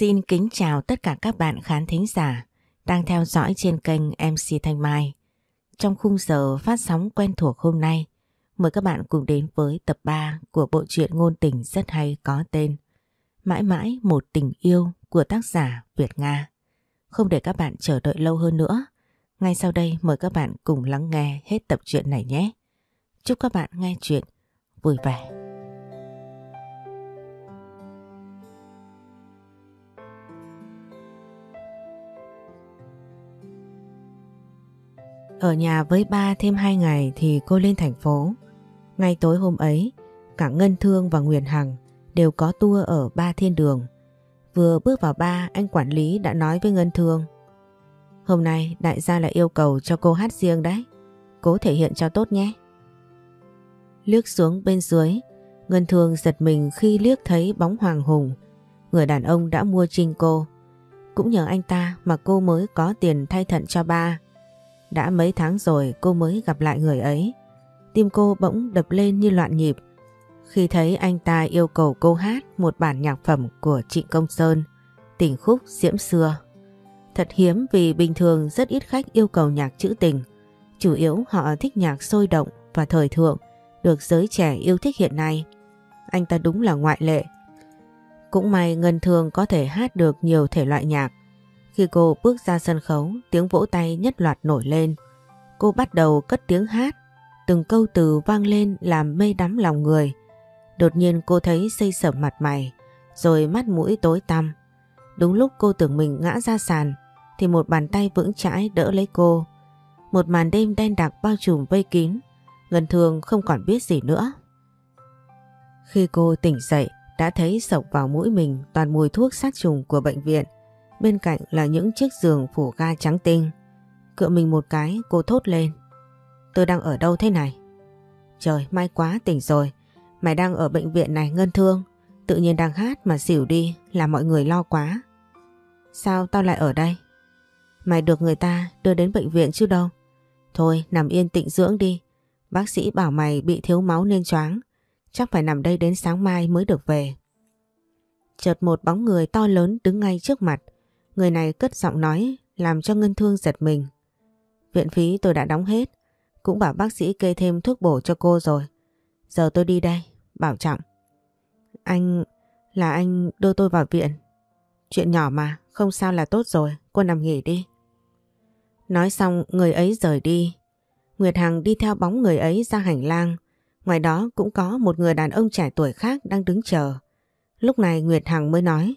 Xin kính chào tất cả các bạn khán thính giả đang theo dõi trên kênh MC Thanh Mai. Trong khung giờ phát sóng quen thuộc hôm nay, mời các bạn cùng đến với tập 3 của bộ truyện ngôn tình rất hay có tên Mãi mãi một tình yêu của tác giả Việt Nga. Không để các bạn chờ đợi lâu hơn nữa, ngay sau đây mời các bạn cùng lắng nghe hết tập truyện này nhé. Chúc các bạn nghe chuyện vui vẻ. Ở nhà với ba thêm hai ngày thì cô lên thành phố. Ngay tối hôm ấy, cả Ngân Thương và Nguyễn Hằng đều có tour ở ba thiên đường. Vừa bước vào ba, anh quản lý đã nói với Ngân Thương. Hôm nay đại gia lại yêu cầu cho cô hát riêng đấy. Cố thể hiện cho tốt nhé. Liếc xuống bên dưới, Ngân Thương giật mình khi liếc thấy bóng Hoàng Hùng. Người đàn ông đã mua trinh cô. Cũng nhờ anh ta mà cô mới có tiền thay thận cho ba. Đã mấy tháng rồi cô mới gặp lại người ấy. Tim cô bỗng đập lên như loạn nhịp. Khi thấy anh ta yêu cầu cô hát một bản nhạc phẩm của Trịnh Công Sơn, tình khúc diễm xưa. Thật hiếm vì bình thường rất ít khách yêu cầu nhạc trữ tình. Chủ yếu họ thích nhạc sôi động và thời thượng, được giới trẻ yêu thích hiện nay. Anh ta đúng là ngoại lệ. Cũng may Ngân Thương có thể hát được nhiều thể loại nhạc. Khi cô bước ra sân khấu, tiếng vỗ tay nhất loạt nổi lên. Cô bắt đầu cất tiếng hát, từng câu từ vang lên làm mê đắm lòng người. Đột nhiên cô thấy xây sẩm mặt mày, rồi mắt mũi tối tăm. Đúng lúc cô tưởng mình ngã ra sàn, thì một bàn tay vững chãi đỡ lấy cô. Một màn đêm đen đặc bao trùm vây kín, Ngân Thường không còn biết gì nữa. Khi cô tỉnh dậy, đã thấy sộc vào mũi mình toàn mùi thuốc sát trùng của bệnh viện. Bên cạnh là những chiếc giường phủ ga trắng tinh. Cựa mình một cái, cô thốt lên. Tôi đang ở đâu thế này? Trời, may quá, tỉnh rồi. Mày đang ở bệnh viện này, ngân thương. Tự nhiên đang hát mà xỉu đi là mọi người lo quá. Sao tao lại ở đây? Mày được người ta đưa đến bệnh viện chứ đâu. Thôi, nằm yên tĩnh dưỡng đi. Bác sĩ bảo mày bị thiếu máu nên choáng. Chắc phải nằm đây đến sáng mai mới được về. Chợt một bóng người to lớn đứng ngay trước mặt. Người này cất giọng nói làm cho Ngân Thương giật mình. Viện phí tôi đã đóng hết, cũng bảo bác sĩ kê thêm thuốc bổ cho cô rồi. Giờ tôi đi đây, bảo trọng. Anh... là anh đưa tôi vào viện. Chuyện nhỏ mà, không sao là tốt rồi, cô nằm nghỉ đi. Nói xong người ấy rời đi. Nguyệt Hằng đi theo bóng người ấy ra hành lang. Ngoài đó cũng có một người đàn ông trẻ tuổi khác đang đứng chờ. Lúc này Nguyệt Hằng mới nói.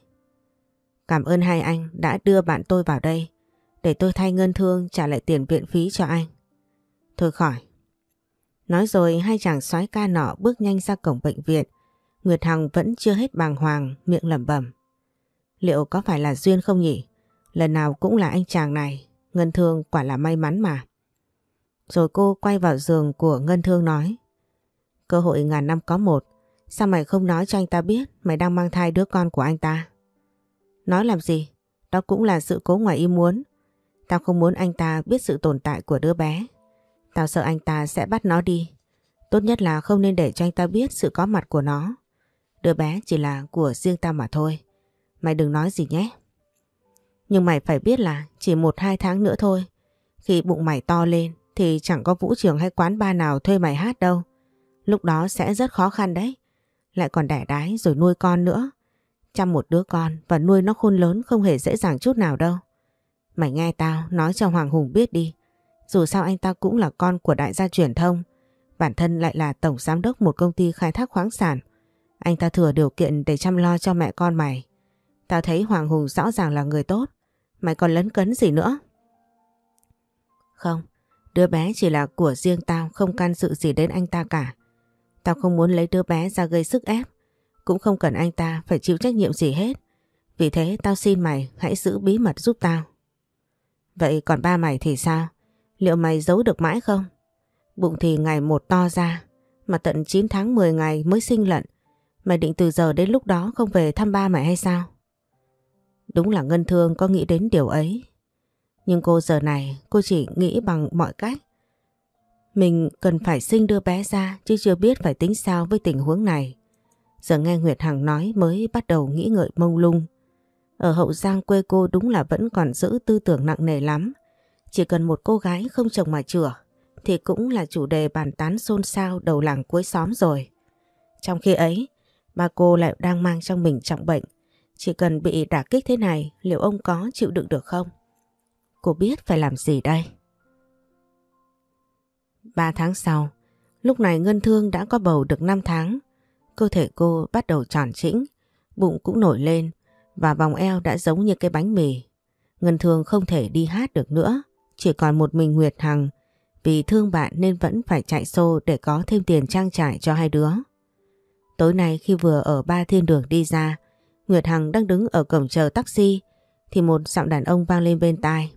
Cảm ơn hai anh đã đưa bạn tôi vào đây để tôi thay ngân thương trả lại tiền viện phí cho anh. Thôi khỏi. Nói rồi hai chàng soái ca nọ bước nhanh ra cổng bệnh viện. Nguyệt Hằng vẫn chưa hết bàng hoàng, miệng lẩm bẩm. Liệu có phải là duyên không nhỉ? Lần nào cũng là anh chàng này, Ngân Thương quả là may mắn mà. Rồi cô quay vào giường của Ngân Thương nói. Cơ hội ngàn năm có một, sao mày không nói cho anh ta biết mày đang mang thai đứa con của anh ta? Nói làm gì? Đó cũng là sự cố ngoài ý muốn. Tao không muốn anh ta biết sự tồn tại của đứa bé. Tao sợ anh ta sẽ bắt nó đi. Tốt nhất là không nên để cho anh ta biết sự có mặt của nó. Đứa bé chỉ là của riêng tao mà thôi. Mày đừng nói gì nhé. Nhưng mày phải biết là chỉ một hai tháng nữa thôi. Khi bụng mày to lên thì chẳng có vũ trường hay quán bar nào thuê mày hát đâu. Lúc đó sẽ rất khó khăn đấy. Lại còn đẻ đái rồi nuôi con nữa. Chăm một đứa con và nuôi nó khôn lớn không hề dễ dàng chút nào đâu. Mày nghe tao nói cho Hoàng Hùng biết đi. Dù sao anh ta cũng là con của đại gia truyền thông. Bản thân lại là tổng giám đốc một công ty khai thác khoáng sản. Anh ta thừa điều kiện để chăm lo cho mẹ con mày. Tao thấy Hoàng Hùng rõ ràng là người tốt. Mày còn lấn cấn gì nữa? Không, đứa bé chỉ là của riêng tao không can sự gì đến anh ta cả. Tao không muốn lấy đứa bé ra gây sức ép. Cũng không cần anh ta phải chịu trách nhiệm gì hết. Vì thế tao xin mày hãy giữ bí mật giúp tao. Vậy còn ba mày thì sao? Liệu mày giấu được mãi không? Bụng thì ngày một to ra, mà tận 9 tháng 10 ngày mới sinh lận. Mày định từ giờ đến lúc đó không về thăm ba mày hay sao? Đúng là Ngân Thương có nghĩ đến điều ấy. Nhưng cô giờ này cô chỉ nghĩ bằng mọi cách. Mình cần phải sinh đưa bé ra chứ chưa biết phải tính sao với tình huống này. Giờ nghe Nguyệt Hằng nói mới bắt đầu nghĩ ngợi mông lung. Ở Hậu Giang quê cô đúng là vẫn còn giữ tư tưởng nặng nề lắm. Chỉ cần một cô gái không chồng mà chửa thì cũng là chủ đề bàn tán xôn xao đầu làng cuối xóm rồi. Trong khi ấy, ba cô lại đang mang trong mình trọng bệnh. Chỉ cần bị đả kích thế này, liệu ông có chịu đựng được không? Cô biết phải làm gì đây? Ba tháng sau, lúc này Ngân Thương đã có bầu được 5 tháng. Cơ thể cô bắt đầu tròn trĩnh, bụng cũng nổi lên và vòng eo đã giống như cái bánh mì. Ngân Thương không thể đi hát được nữa, chỉ còn một mình Nguyệt Hằng vì thương bạn nên vẫn phải chạy xô để có thêm tiền trang trải cho hai đứa. Tối nay khi vừa ở ba thiên đường đi ra, Nguyệt Hằng đang đứng ở cổng chờ taxi thì một giọng đàn ông vang lên bên tai.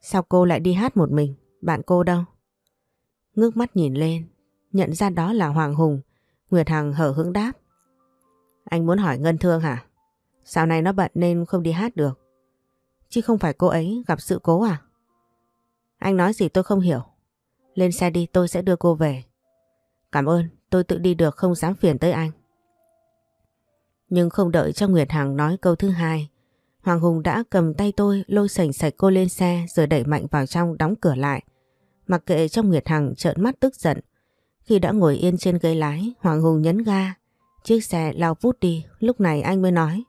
Sao cô lại đi hát một mình? Bạn cô đâu? Ngước mắt nhìn lên, nhận ra đó là Hoàng Hùng. Nguyệt Hằng hở hững đáp. Anh muốn hỏi Ngân Thương hả? Sao này nó bận nên không đi hát được? Chứ không phải cô ấy gặp sự cố à? Anh nói gì tôi không hiểu. Lên xe đi tôi sẽ đưa cô về. Cảm ơn, tôi tự đi được không dám phiền tới anh. Nhưng không đợi cho Nguyệt Hằng nói câu thứ hai. Hoàng Hùng đã cầm tay tôi lôi sành sạch cô lên xe rồi đẩy mạnh vào trong đóng cửa lại. Mặc kệ trong Nguyệt Hằng trợn mắt tức giận. Khi đã ngồi yên trên ghế lái, Hoàng Hùng nhấn ga. Chiếc xe lao vút đi, lúc này anh mới nói.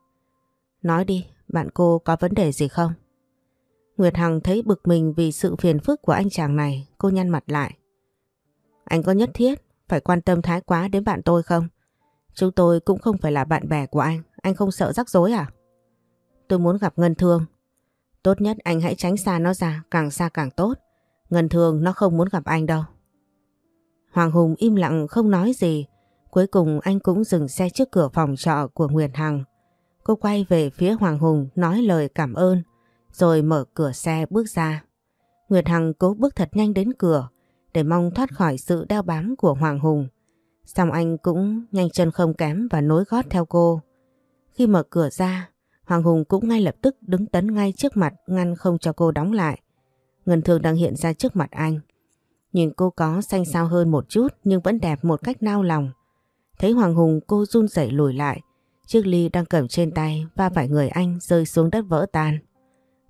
Nói đi, bạn cô có vấn đề gì không? Nguyệt Hằng thấy bực mình vì sự phiền phức của anh chàng này, cô nhăn mặt lại. Anh có nhất thiết phải quan tâm thái quá đến bạn tôi không? Chúng tôi cũng không phải là bạn bè của anh, anh không sợ rắc rối à? Tôi muốn gặp Ngân Thương. Tốt nhất anh hãy tránh xa nó ra, càng xa càng tốt. Ngân Thương nó không muốn gặp anh đâu. Hoàng Hùng im lặng không nói gì. Cuối cùng anh cũng dừng xe trước cửa phòng trọ của Nguyệt Hằng. Cô quay về phía Hoàng Hùng nói lời cảm ơn rồi mở cửa xe bước ra. Nguyệt Hằng cố bước thật nhanh đến cửa để mong thoát khỏi sự đeo bám của Hoàng Hùng. Xong anh cũng nhanh chân không kém và nối gót theo cô. Khi mở cửa ra, Hoàng Hùng cũng ngay lập tức đứng tấn ngay trước mặt ngăn không cho cô đóng lại. Ngân Thương đang hiện ra trước mặt anh. Nhìn cô có xanh xao hơn một chút nhưng vẫn đẹp một cách nao lòng. Thấy Hoàng Hùng cô run rẩy lùi lại. Chiếc ly đang cầm trên tay va phải người anh rơi xuống đất vỡ tan.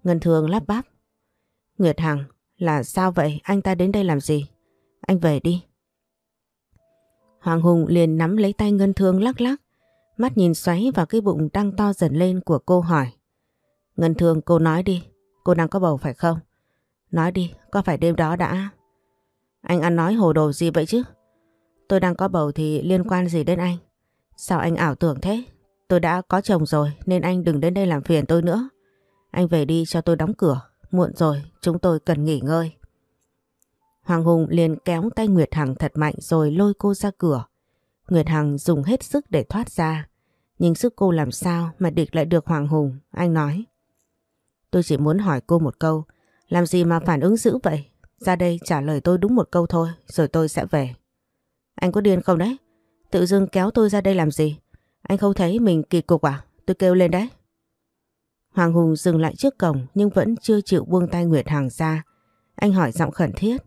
Ngân thường lắp bắp. Nguyệt Hằng, là sao vậy? Anh ta đến đây làm gì? Anh về đi. Hoàng Hùng liền nắm lấy tay Ngân Thương lắc lắc. Mắt nhìn xoáy vào cái bụng đang to dần lên của cô hỏi. Ngân Thương cô nói đi, cô đang có bầu phải không? Nói đi, có phải đêm đó đã... Anh ăn nói hồ đồ gì vậy chứ? Tôi đang có bầu thì liên quan gì đến anh? Sao anh ảo tưởng thế? Tôi đã có chồng rồi nên anh đừng đến đây làm phiền tôi nữa. Anh về đi cho tôi đóng cửa. Muộn rồi, chúng tôi cần nghỉ ngơi. Hoàng Hùng liền kéo tay Nguyệt Hằng thật mạnh rồi lôi cô ra cửa. Nguyệt Hằng dùng hết sức để thoát ra. Nhưng sức cô làm sao mà địch lại được Hoàng Hùng, anh nói. Tôi chỉ muốn hỏi cô một câu, làm gì mà phản ứng dữ vậy? Ra đây trả lời tôi đúng một câu thôi, rồi tôi sẽ về. Anh có điên không đấy? Tự dưng kéo tôi ra đây làm gì? Anh không thấy mình kỳ cục à? Tôi kêu lên đấy. Hoàng Hùng dừng lại trước cổng nhưng vẫn chưa chịu buông tay Nguyệt Hằng ra. Anh hỏi giọng khẩn thiết.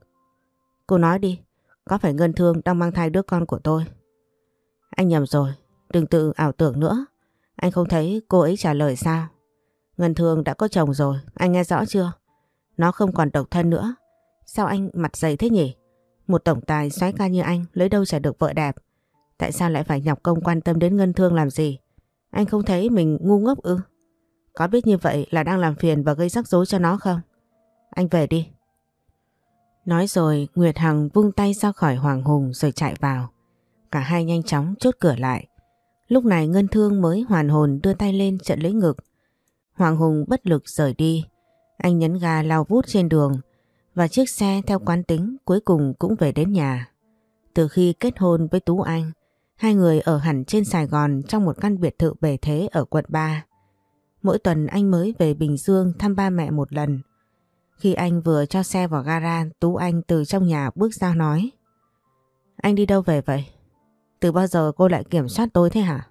Cô nói đi, có phải Ngân Thương đang mang thai đứa con của tôi? Anh nhầm rồi, đừng tự ảo tưởng nữa. Anh không thấy cô ấy trả lời sao? Ngân Thương đã có chồng rồi, anh nghe rõ chưa? Nó không còn độc thân nữa. Sao anh mặt dày thế nhỉ? Một tổng tài xoáy ca như anh lấy đâu trả được vợ đẹp. Tại sao lại phải nhọc công quan tâm đến Ngân Thương làm gì? Anh không thấy mình ngu ngốc ư? Có biết như vậy là đang làm phiền và gây rắc rối cho nó không? Anh về đi. Nói rồi, Nguyệt Hằng vung tay ra khỏi Hoàng Hùng rồi chạy vào. Cả hai nhanh chóng chốt cửa lại. Lúc này Ngân Thương mới hoàn hồn đưa tay lên trận lấy ngực. Hoàng Hùng bất lực rời đi. Anh nhấn ga lao vút trên đường và chiếc xe theo quán tính cuối cùng cũng về đến nhà. Từ khi kết hôn với Tú Anh, hai người ở hẳn trên Sài Gòn trong một căn biệt thự bề thế ở quận 3. Mỗi tuần anh mới về Bình Dương thăm ba mẹ một lần. Khi anh vừa cho xe vào gara, Tú Anh từ trong nhà bước ra nói. Anh đi đâu về vậy? Từ bao giờ cô lại kiểm soát tôi thế hả?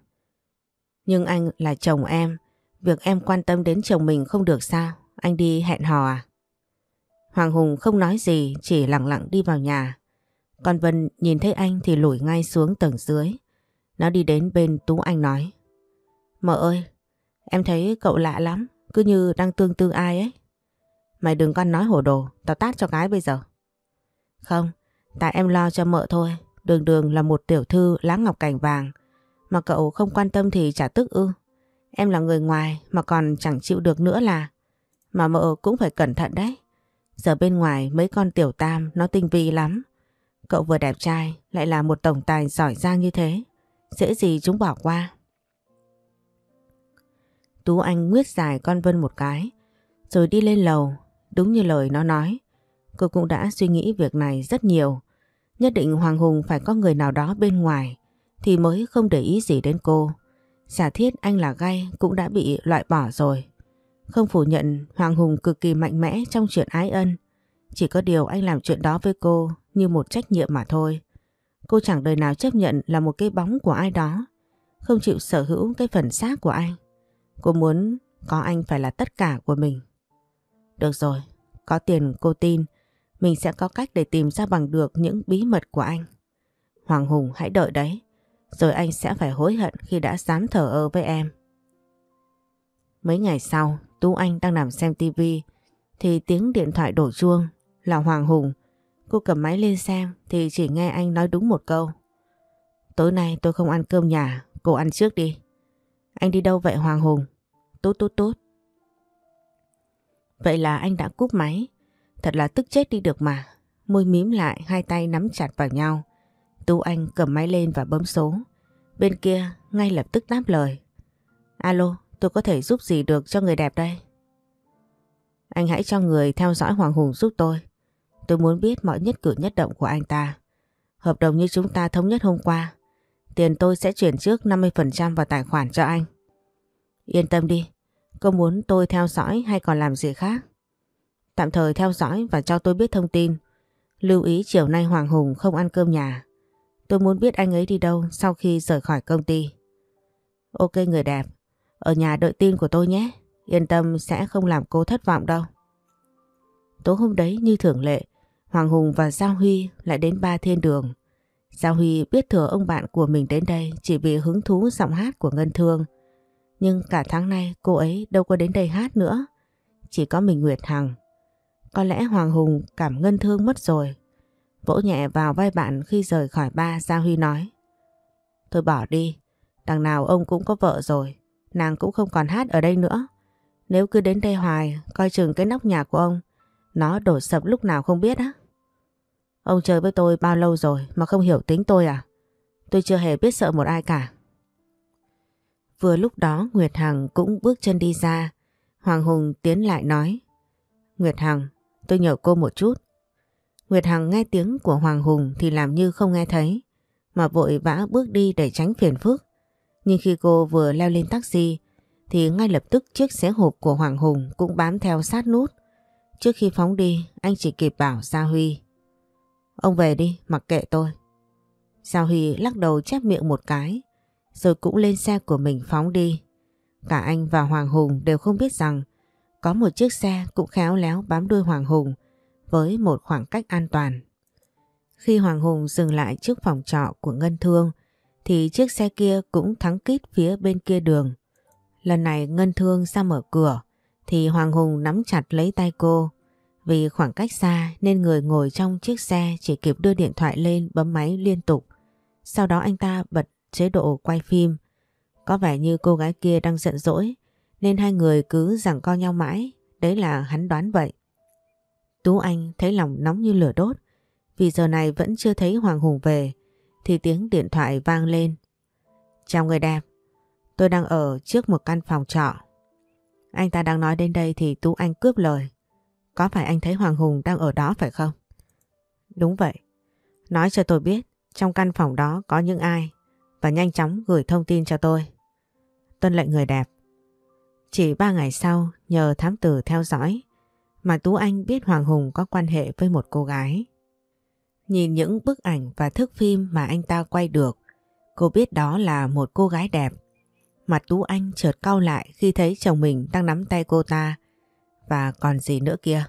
Nhưng anh là chồng em, việc em quan tâm đến chồng mình không được sao? Anh đi hẹn hò à? Hoàng Hùng không nói gì, chỉ lặng lặng đi vào nhà. Còn Vân nhìn thấy anh thì lủi ngay xuống tầng dưới. Nó đi đến bên Tú Anh nói. Mợ ơi, Em thấy cậu lạ lắm, cứ như đang tương tư ai ấy. Mày đừng con nói hổ đồ, tao tát cho gái bây giờ. Không, tại em lo cho mợ thôi. Đường đường là một tiểu thư lá ngọc cành vàng. Mà cậu không quan tâm thì chả tức ư. Em là người ngoài mà còn chẳng chịu được nữa là. Mà mợ cũng phải cẩn thận đấy. Giờ bên ngoài mấy con tiểu tam nó tinh vi lắm. Cậu vừa đẹp trai, lại là một tổng tài giỏi giang như thế. Dễ gì chúng bỏ qua. Tú Anh nguyết dài con Vân một cái. Rồi đi lên lầu. Đúng như lời nó nói. Cô cũng đã suy nghĩ việc này rất nhiều. Nhất định Hoàng Hùng phải có người nào đó bên ngoài, thì mới không để ý gì đến cô. Giả thiết anh là gay cũng đã bị loại bỏ rồi. Không phủ nhận Hoàng Hùng cực kỳ mạnh mẽ trong chuyện ái ân. Chỉ có điều anh làm chuyện đó với cô như một trách nhiệm mà thôi. Cô chẳng đời nào chấp nhận là một cái bóng của ai đó. Không chịu sở hữu cái phần xác của anh. Cô muốn có anh phải là tất cả của mình. Được rồi, có tiền cô tin mình sẽ có cách để tìm ra bằng được những bí mật của anh. Hoàng Hùng hãy đợi đấy. Rồi anh sẽ phải hối hận khi đã dám thở ơ với em. Mấy ngày sau, Tú Anh đang nằm xem tivi thì tiếng điện thoại đổ chuông là Hoàng Hùng. Cô cầm máy lên xem thì chỉ nghe anh nói đúng một câu. Tối nay tôi không ăn cơm nhà, cô ăn trước đi. Anh đi đâu vậy Hoàng Hùng? Tốt tốt tốt. Vậy là anh đã cúp máy. Thật là tức chết đi được mà. Môi mím lại hai tay nắm chặt vào nhau. Tú Anh cầm máy lên và bấm số. Bên kia ngay lập tức đáp lời. Alo, tôi có thể giúp gì được cho người đẹp đây? Anh hãy cho người theo dõi Hoàng Hùng giúp tôi. Tôi muốn biết mọi nhất cử nhất động của anh ta. Hợp đồng như chúng ta thống nhất hôm qua. Tiền tôi sẽ chuyển trước 50% vào tài khoản cho anh. Yên tâm đi. Cô muốn tôi theo dõi hay còn làm gì khác? Tạm thời theo dõi và cho tôi biết thông tin. Lưu ý chiều nay Hoàng Hùng không ăn cơm nhà. Tôi muốn biết anh ấy đi đâu sau khi rời khỏi công ty. Ok người đẹp, ở nhà đợi tin của tôi nhé. Yên tâm sẽ không làm cô thất vọng đâu. Tối hôm đấy như thường lệ, Hoàng Hùng và Giao Huy lại đến ba thiên đường. Giao Huy biết thừa ông bạn của mình đến đây chỉ vì hứng thú giọng hát của Ngân Thương. Nhưng cả tháng nay cô ấy đâu có đến đây hát nữa. Chỉ có mình Nguyệt Hằng. Có lẽ Hoàng Hùng cảm Ngân Thương mất rồi Vỗ nhẹ vào vai bạn khi rời khỏi ba Giao Huy nói Thôi bỏ đi Đằng nào ông cũng có vợ rồi Nàng cũng không còn hát ở đây nữa. Nếu cứ đến đây hoài Coi chừng cái nóc nhà của ông Nó đổ sập lúc nào không biết á. Ông chơi với tôi bao lâu rồi Mà không hiểu tính tôi à? Tôi chưa hề biết sợ một ai cả. Vừa lúc đó Nguyệt Hằng cũng bước chân đi ra. Hoàng Hùng tiến lại nói Nguyệt Hằng tôi nhờ cô một chút. Nguyệt Hằng nghe tiếng của Hoàng Hùng thì làm như không nghe thấy, mà vội vã bước đi để tránh phiền phức. Nhưng khi cô vừa leo lên taxi thì ngay lập tức chiếc xé hộp của Hoàng Hùng cũng bám theo sát nút. Trước khi phóng đi, anh chỉ kịp bảo Gia Huy. Ông về đi, mặc kệ tôi. Gia Huy lắc đầu chép miệng một cái, rồi cũng lên xe của mình phóng đi. Cả anh và Hoàng Hùng đều không biết rằng có một chiếc xe cũng khéo léo bám đuôi Hoàng Hùng với một khoảng cách an toàn. Khi Hoàng Hùng dừng lại trước phòng trọ của Ngân Thương thì chiếc xe kia cũng thắng kít phía bên kia đường. Lần này Ngân Thương ra mở cửa, thì Hoàng Hùng nắm chặt lấy tay cô. Vì khoảng cách xa nên người ngồi trong chiếc xe chỉ kịp đưa điện thoại lên bấm máy liên tục. Sau đó anh ta bật chế độ quay phim. Có vẻ như cô gái kia đang giận dỗi, nên hai người cứ giằng co nhau mãi. Đấy là hắn đoán vậy. Tú Anh thấy lòng nóng như lửa đốt, vì giờ này vẫn chưa thấy Hoàng Hùng về thì tiếng điện thoại vang lên. Chào người đẹp, tôi đang ở trước một căn phòng trọ. Anh ta đang nói đến đây thì Tú Anh cướp lời. Có phải anh thấy Hoàng Hùng đang ở đó phải không? Đúng vậy. Nói cho tôi biết trong căn phòng đó có những ai và nhanh chóng gửi thông tin cho tôi. Tuân lệnh người đẹp. Chỉ ba ngày sau nhờ thám tử theo dõi mà Tú Anh biết Hoàng Hùng có quan hệ với một cô gái. Nhìn những bức ảnh và thước phim mà anh ta quay được, cô biết đó là một cô gái đẹp. Mặt Tú Anh chợt cau lại khi thấy chồng mình đang nắm tay cô ta. Và còn gì nữa kia?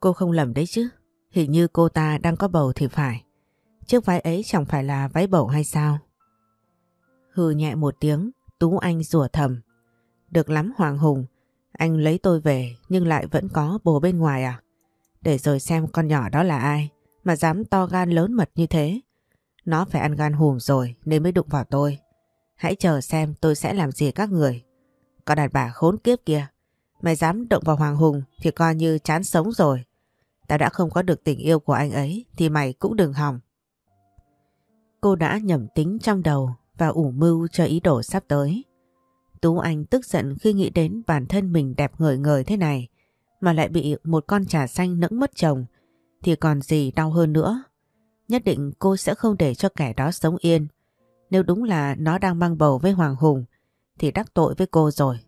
Cô không lầm đấy chứ. Hình như cô ta đang có bầu thì phải. Chiếc váy ấy chẳng phải là váy bầu hay sao? Hừ nhẹ một tiếng, Tú Anh rủa thầm. Được lắm Hoàng Hùng, anh lấy tôi về nhưng lại vẫn có bồ bên ngoài à? Để rồi xem con nhỏ đó là ai mà dám to gan lớn mật như thế. Nó phải ăn gan hùm rồi nên mới đụng vào tôi. Hãy chờ xem tôi sẽ làm gì các người. Con đàn bà khốn kiếp kia, mày dám động vào Hoàng Hùng thì coi như chán sống rồi. Ta đã không có được tình yêu của anh ấy thì mày cũng đừng hòng. Cô đã nhầm tính trong đầu và ủ mưu cho ý đồ sắp tới. Tú Anh tức giận khi nghĩ đến bản thân mình đẹp ngời ngời thế này mà lại bị một con trà xanh nẫng mất chồng thì còn gì đau hơn nữa. Nhất định cô sẽ không để cho kẻ đó sống yên. Nếu đúng là nó đang mang bầu với Hoàng Hùng thì đắc tội với cô rồi.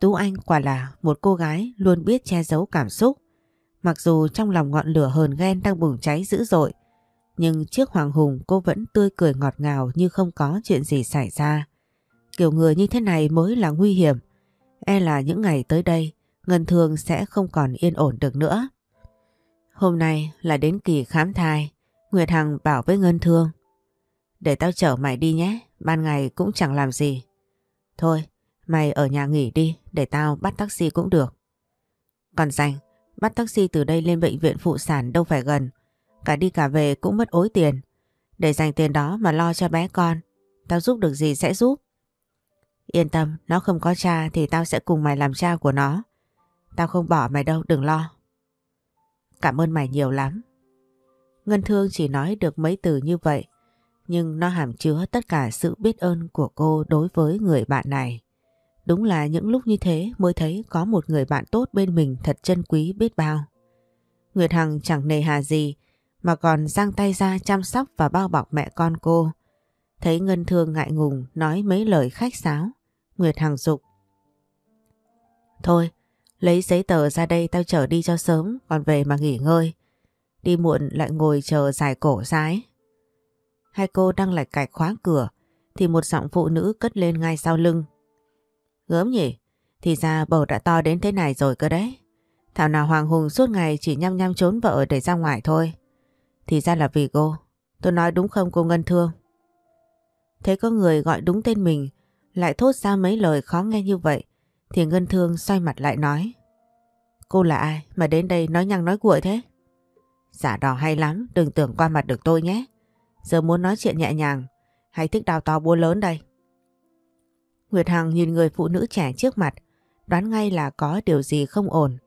Tú Anh quả là một cô gái luôn biết che giấu cảm xúc. Mặc dù trong lòng ngọn lửa hờn ghen đang bùng cháy dữ dội, nhưng trước Hoàng Hùng cô vẫn tươi cười ngọt ngào như không có chuyện gì xảy ra. Kiểu người như thế này mới là nguy hiểm. E là những ngày tới đây, Ngân Thương sẽ không còn yên ổn được nữa. Hôm nay là đến kỳ khám thai, Nguyệt Hằng bảo với Ngân Thương. Để tao chở mày đi nhé, ban ngày cũng chẳng làm gì. Thôi, mày ở nhà nghỉ đi, để tao bắt taxi cũng được. Còn dành, bắt taxi từ đây lên bệnh viện phụ sản đâu phải gần. Cả đi cả về cũng mất ối tiền. Để dành tiền đó mà lo cho bé con. Tao giúp được gì sẽ giúp. Yên tâm, nó không có cha thì tao sẽ cùng mày làm cha của nó. Tao không bỏ mày đâu, đừng lo. Cảm ơn mày nhiều lắm. Ngân Thương chỉ nói được mấy từ như vậy, nhưng nó hàm chứa tất cả sự biết ơn của cô đối với người bạn này. Đúng là những lúc như thế mới thấy có một người bạn tốt bên mình thật chân quý biết bao. Nguyệt Hằng chẳng nề hà gì mà còn giang tay ra chăm sóc và bao bọc mẹ con cô. Thấy Ngân Thương ngại ngùng nói mấy lời khách sáo. Nguyệt Hằng dục. Thôi, lấy giấy tờ ra đây tao chở đi cho sớm còn về mà nghỉ ngơi. Đi muộn lại ngồi chờ dài cổ rái. Hai cô đang lạch cạch khóa cửa thì một giọng phụ nữ cất lên ngay sau lưng. Gớm nhỉ, thì ra bầu đã to đến thế này rồi cơ đấy. Thảo nào Hoàng Hùng suốt ngày chỉ nhăm nhăm trốn vợ để ra ngoài thôi. Thì ra là vì cô. Tôi nói đúng không cô Ngân Thương? Thấy có người gọi đúng tên mình lại thốt ra mấy lời khó nghe như vậy thì Ngân Thương xoay mặt lại nói Cô là ai mà đến đây nói nhăng nói cuội thế? Giả đò hay lắm, đừng tưởng qua mặt được tôi nhé. Giờ muốn nói chuyện nhẹ nhàng hay thích đào to búa lớn đây? Nguyệt Hằng nhìn người phụ nữ trẻ trước mặt đoán ngay là có điều gì không ổn.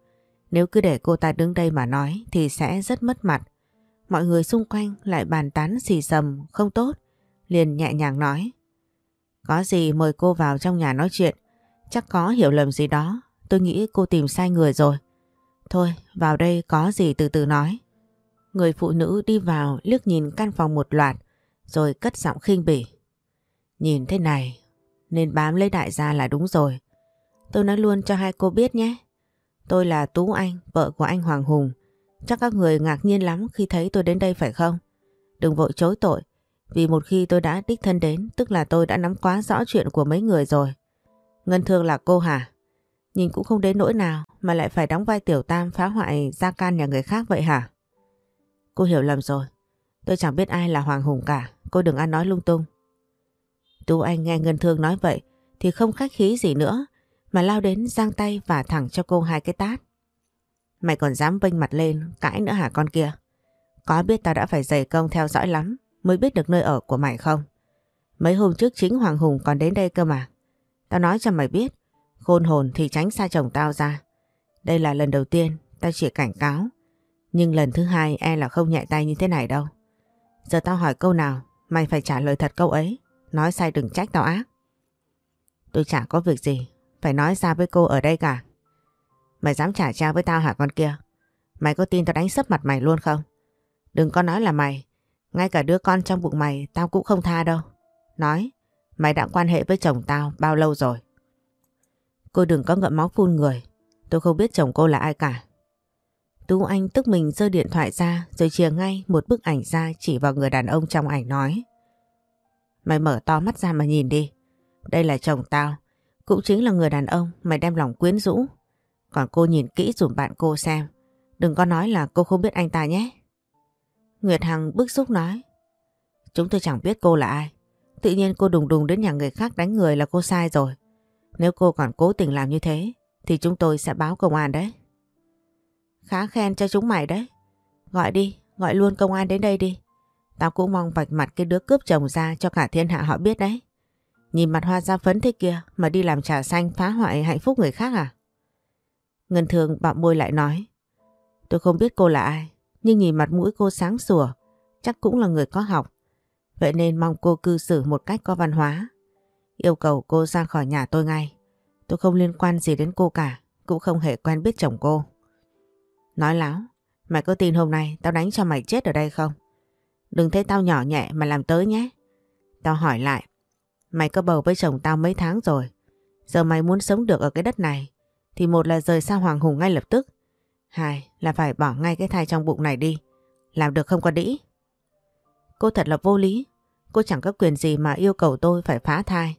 Nếu cứ để cô ta đứng đây mà nói thì sẽ rất mất mặt. Mọi người xung quanh lại bàn tán xì xầm không tốt. Liền nhẹ nhàng nói. Có gì mời cô vào trong nhà nói chuyện. Chắc có hiểu lầm gì đó. Tôi nghĩ cô tìm sai người rồi. Thôi vào đây có gì từ từ nói. Người phụ nữ đi vào liếc nhìn căn phòng một loạt rồi cất giọng khinh bỉ. Nhìn thế này nên bám lấy đại gia là đúng rồi. Tôi nói luôn cho hai cô biết nhé. Tôi là Tú Anh, vợ của anh Hoàng Hùng. Chắc các người ngạc nhiên lắm khi thấy tôi đến đây phải không? Đừng vội chối tội, vì một khi tôi đã đích thân đến tức là tôi đã nắm quá rõ chuyện của mấy người rồi. Ngân Thương là cô hả? Nhìn cũng không đến nỗi nào mà lại phải đóng vai tiểu tam phá hoại gia can nhà người khác vậy hả? Cô hiểu lầm rồi. Tôi chẳng biết ai là Hoàng Hùng cả. Cô đừng ăn nói lung tung. Tú Anh nghe Ngân Thương nói vậy thì không khách khí gì nữa mà lao đến giang tay và thẳng cho cô hai cái tát. Mày còn dám vênh mặt lên cãi nữa hả con kia? Có biết tao đã phải dày công theo dõi lắm mới biết được nơi ở của mày không? Mấy hôm trước chính Hoàng Hùng còn đến đây cơ mà. Tao nói cho mày biết, khôn hồn thì tránh xa chồng tao ra. Đây là lần đầu tiên tao chỉ cảnh cáo, nhưng lần thứ hai e là không nhẹ tay như thế này đâu. Giờ tao hỏi câu nào, mày phải trả lời thật câu ấy, nói sai đừng trách tao ác. Tôi chả có việc gì, phải nói ra với cô ở đây cả. Mày dám trả trao với tao hả con kia? Mày có tin tao đánh sấp mặt mày luôn không? Đừng có nói là mày, ngay cả đứa con trong bụng mày tao cũng không tha đâu. Nói, mày đã quan hệ với chồng tao bao lâu rồi? Cô đừng có ngậm máu phun người, tôi không biết chồng cô là ai cả. Tú Anh tức mình giơ điện thoại ra rồi chia ngay một bức ảnh ra chỉ vào người đàn ông trong ảnh nói. Mày mở to mắt ra mà nhìn đi. Đây là chồng tao, cũng chính là người đàn ông mày đem lòng quyến rũ. Còn cô nhìn kỹ dùm bạn cô xem. Đừng có nói là cô không biết anh ta nhé. Nguyệt Hằng bức xúc nói. Chúng tôi chẳng biết cô là ai. Tự nhiên cô đùng đùng đến nhà người khác đánh người là cô sai rồi. Nếu cô còn cố tình làm như thế thì chúng tôi sẽ báo công an đấy. Khá khen cho chúng mày đấy. Gọi đi, gọi luôn công an đến đây đi. Tao cũng mong vạch mặt cái đứa cướp chồng ra cho cả thiên hạ họ biết đấy. Nhìn mặt hoa da phấn thế kia mà đi làm trà xanh phá hoại hạnh phúc người khác à? Ngân thường bạo môi lại nói. Tôi không biết cô là ai, nhưng nhìn mặt mũi cô sáng sủa, chắc cũng là người có học. Vậy nên mong cô cư xử một cách có văn hóa. Yêu cầu cô ra khỏi nhà tôi ngay. Tôi không liên quan gì đến cô cả, cũng không hề quen biết chồng cô. Nói láo, mày có tin hôm nay tao đánh cho mày chết ở đây không? Đừng thấy tao nhỏ nhẹ mà làm tới nhé. Tao hỏi lại, mày có bầu với chồng tao mấy tháng rồi. Giờ mày muốn sống được ở cái đất này thì một là rời xa Hoàng Hùng ngay lập tức. Hai là phải bỏ ngay cái thai trong bụng này đi. Làm được không có đĩ. Cô thật là vô lý. Cô chẳng có quyền gì mà yêu cầu tôi phải phá thai.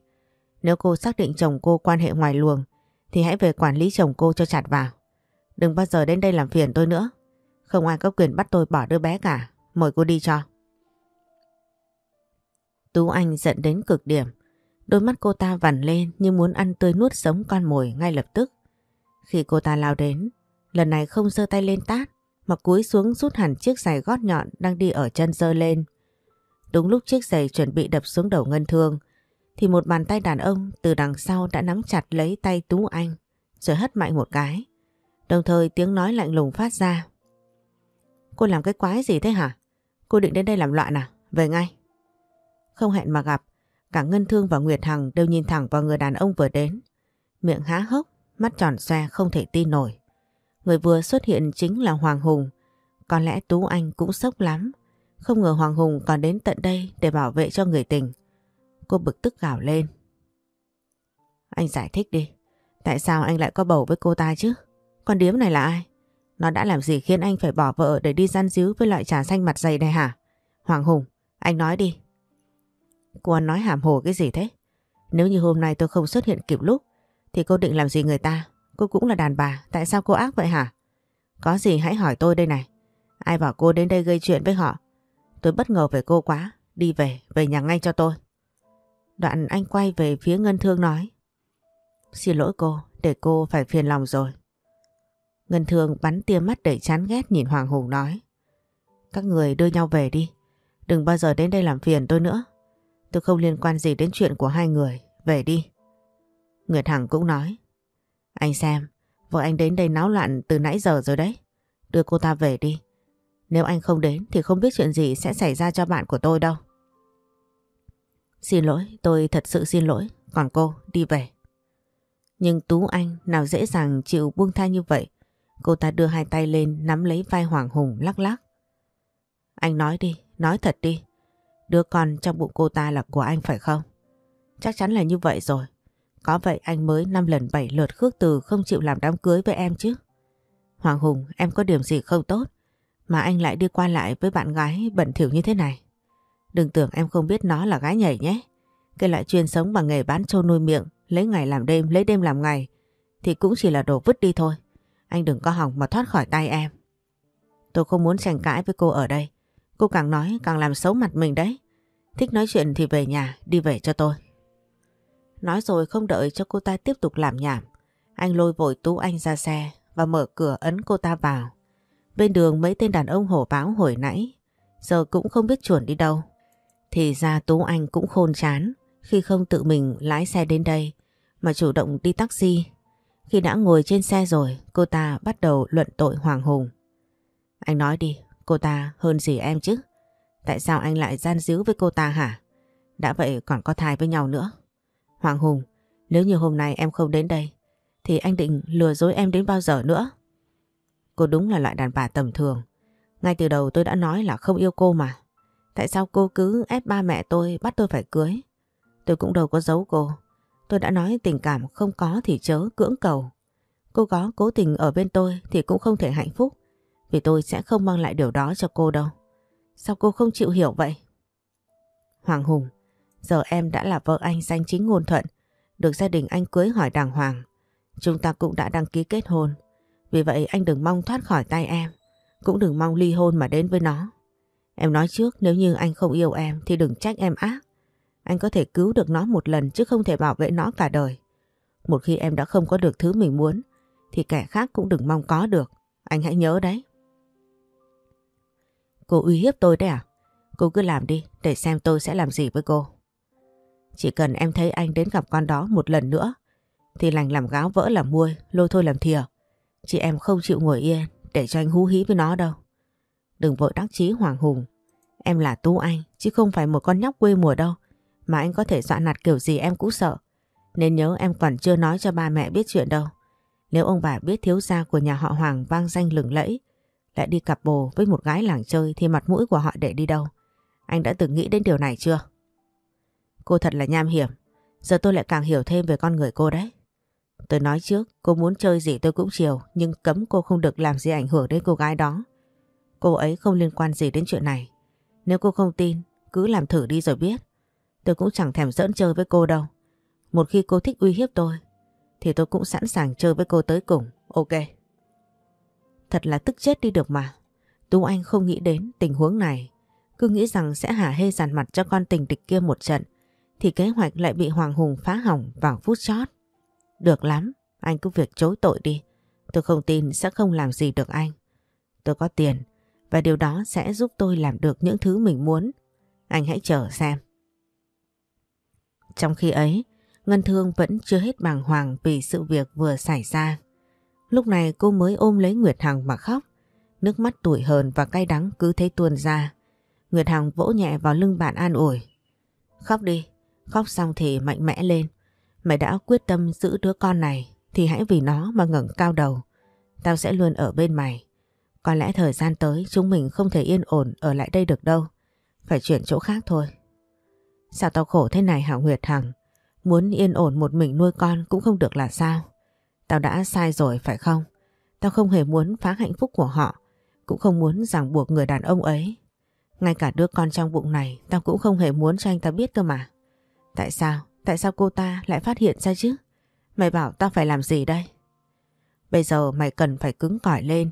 Nếu cô xác định chồng cô quan hệ ngoài luồng thì hãy về quản lý chồng cô cho chặt vào. Đừng bao giờ đến đây làm phiền tôi nữa. Không ai có quyền bắt tôi bỏ đứa bé cả. Mời cô đi cho. Tú Anh giận đến cực điểm. Đôi mắt cô ta vằn lên như muốn ăn tươi nuốt sống con mồi ngay lập tức. Khi cô ta lao đến, lần này không giơ tay lên tát, mà cúi xuống rút hẳn chiếc giày gót nhọn đang đi ở chân giơ lên. Đúng lúc chiếc giày chuẩn bị đập xuống đầu ngân thương, thì một bàn tay đàn ông từ đằng sau đã nắm chặt lấy tay Tú Anh, rồi hất mạnh một cái. Đồng thời tiếng nói lạnh lùng phát ra. Cô làm cái quái gì thế hả? Cô định đến đây làm loạn à? Về ngay. Không hẹn mà gặp, cả Ngân Thương và Nguyệt Hằng đều nhìn thẳng vào người đàn ông vừa đến. Miệng há hốc, mắt tròn xoe không thể tin nổi. Người vừa xuất hiện chính là Hoàng Hùng. Có lẽ Tú Anh cũng sốc lắm. Không ngờ Hoàng Hùng còn đến tận đây để bảo vệ cho người tình. Cô bực tức gào lên. Anh giải thích đi. Tại sao anh lại có bầu với cô ta chứ? Con điếm này là ai? Nó đã làm gì khiến anh phải bỏ vợ để đi gian díu với loại trà xanh mặt dày này hả? Hoàng Hùng, anh nói đi. Cô nói hàm hồ cái gì thế? Nếu như hôm nay tôi không xuất hiện kịp lúc thì cô định làm gì người ta? Cô cũng là đàn bà, tại sao cô ác vậy hả? Có gì hãy hỏi tôi đây này. Ai bảo cô đến đây gây chuyện với họ? Tôi bất ngờ về cô quá. Đi về, về nhà ngay cho tôi. Đoạn anh quay về phía Ngân Thương nói. Xin lỗi cô, để cô phải phiền lòng rồi. Ngân Thương bắn tia mắt đầy chán ghét nhìn Hoàng Hùng nói. Các người đưa nhau về đi. Đừng bao giờ đến đây làm phiền tôi nữa. Tôi không liên quan gì đến chuyện của hai người. Về đi. Nguyệt Hằng cũng nói. Anh xem, vợ anh đến đây náo loạn từ nãy giờ rồi đấy. Đưa cô ta về đi. Nếu anh không đến thì không biết chuyện gì sẽ xảy ra cho bạn của tôi đâu. Xin lỗi, tôi thật sự xin lỗi. Còn cô, đi về. Nhưng Tú Anh nào dễ dàng chịu buông tha như vậy. Cô ta đưa hai tay lên nắm lấy vai Hoàng Hùng lắc lắc. Anh nói đi, nói thật đi. Đứa con trong bụng cô ta là của anh phải không? Chắc chắn là như vậy rồi. Có vậy anh mới năm lần bảy lượt khước từ không chịu làm đám cưới với em chứ. Hoàng Hùng em có điểm gì không tốt mà anh lại đi qua lại với bạn gái bẩn thỉu như thế này. Đừng tưởng em không biết nó là gái nhảy nhé. Cái loại chuyên sống bằng nghề bán trâu nuôi miệng, lấy ngày làm đêm, lấy đêm làm ngày thì cũng chỉ là đồ vứt đi thôi. Anh đừng có hỏng mà thoát khỏi tay em. Tôi không muốn tranh cãi với cô ở đây. Cô càng nói càng làm xấu mặt mình đấy. Thích nói chuyện thì về nhà, đi về cho tôi. Nói rồi không đợi cho cô ta tiếp tục làm nhảm. Anh lôi vội Tú Anh ra xe và mở cửa ấn cô ta vào. Bên đường mấy tên đàn ông hổ báo hồi nãy, giờ cũng không biết chuẩn đi đâu. Thì ra Tú Anh cũng khôn chán khi không tự mình lái xe đến đây mà chủ động đi taxi. Khi đã ngồi trên xe rồi, cô ta bắt đầu luận tội Hoàng Hùng. Anh nói đi, cô ta hơn gì em chứ? Tại sao anh lại gian díu với cô ta hả? Đã vậy còn có thai với nhau nữa. Hoàng Hùng, nếu như hôm nay em không đến đây, thì anh định lừa dối em đến bao giờ nữa? Cô đúng là loại đàn bà tầm thường. Ngay từ đầu tôi đã nói là không yêu cô mà. Tại sao cô cứ ép ba mẹ tôi bắt tôi phải cưới? Tôi cũng đâu có giấu cô. Tôi đã nói tình cảm không có thì chớ cưỡng cầu. Cô có cố tình ở bên tôi thì cũng không thể hạnh phúc. Vì tôi sẽ không mang lại điều đó cho cô đâu. Sao cô không chịu hiểu vậy? Hoàng Hùng, Giờ em đã là vợ anh danh chính ngôn thuận, được gia đình anh cưới hỏi đàng hoàng. Chúng ta cũng đã đăng ký kết hôn. Vì vậy anh đừng mong thoát khỏi tay em, cũng đừng mong ly hôn mà đến với nó. Em nói trước nếu như anh không yêu em thì đừng trách em ác. Anh có thể cứu được nó một lần chứ không thể bảo vệ nó cả đời. Một khi em đã không có được thứ mình muốn thì kẻ khác cũng đừng mong có được. Anh hãy nhớ đấy. Cô uy hiếp tôi đấy à? Cô cứ làm đi để xem tôi sẽ làm gì với cô. Chỉ cần em thấy anh đến gặp con đó một lần nữa thì lành làm gáo vỡ làm muôi, lôi thôi làm thìa. Chị em không chịu ngồi yên để cho anh hú hí với nó đâu. Đừng vội đắc chí hoàng hùng. Em là Tú Anh chứ không phải một con nhóc quê mùa đâu. Mà anh có thể dọa nạt kiểu gì em cũng sợ. Nên nhớ em còn chưa nói cho ba mẹ biết chuyện đâu. Nếu ông bà biết thiếu gia của nhà họ Hoàng vang danh lừng lẫy lại đi cặp bồ với một gái làng chơi thì mặt mũi của họ để đi đâu. Anh đã từng nghĩ đến điều này chưa? Cô thật là nham hiểm. Giờ tôi lại càng hiểu thêm về con người cô đấy. Tôi nói trước, cô muốn chơi gì tôi cũng chiều, nhưng cấm cô không được làm gì ảnh hưởng đến cô gái đó. Cô ấy không liên quan gì đến chuyện này. Nếu cô không tin, cứ làm thử đi rồi biết. Tôi cũng chẳng thèm giỡn chơi với cô đâu. Một khi cô thích uy hiếp tôi, thì tôi cũng sẵn sàng chơi với cô tới cùng. Ok. Thật là tức chết đi được mà. Tú Anh không nghĩ đến tình huống này. Cứ nghĩ rằng sẽ hả hê dàn mặt cho con tình địch kia một trận. Thì kế hoạch lại bị Hoàng Hùng phá hỏng vào phút chót. Được lắm, anh cứ việc chối tội đi. Tôi không tin sẽ không làm gì được anh. Tôi có tiền và điều đó sẽ giúp tôi làm được những thứ mình muốn. Anh hãy chờ xem. Trong khi ấy, Ngân Thương vẫn chưa hết bàng hoàng vì sự việc vừa xảy ra. Lúc này cô mới ôm lấy Nguyệt Hằng mà khóc. Nước mắt tủi hờn và cay đắng cứ thế tuôn ra. Nguyệt Hằng vỗ nhẹ vào lưng bạn an ủi. Khóc đi, khóc xong thì mạnh mẽ lên. Mày đã quyết tâm giữ đứa con này thì hãy vì nó mà ngẩng cao đầu. Tao sẽ luôn ở bên mày. Có lẽ thời gian tới chúng mình không thể yên ổn ở lại đây được đâu. Phải chuyển chỗ khác thôi. Sao tao khổ thế này hả Nguyệt Hằng? Muốn yên ổn một mình nuôi con cũng không được là sao? Tao đã sai rồi, phải không? Tao không hề muốn phá hạnh phúc của họ. Cũng không muốn ràng buộc người đàn ông ấy. Ngay cả đứa con trong bụng này, tao cũng không hề muốn cho anh ta biết cơ mà. Tại sao? Tại sao cô ta lại phát hiện ra chứ? Mày bảo tao phải làm gì đây? Bây giờ mày cần phải cứng cỏi lên.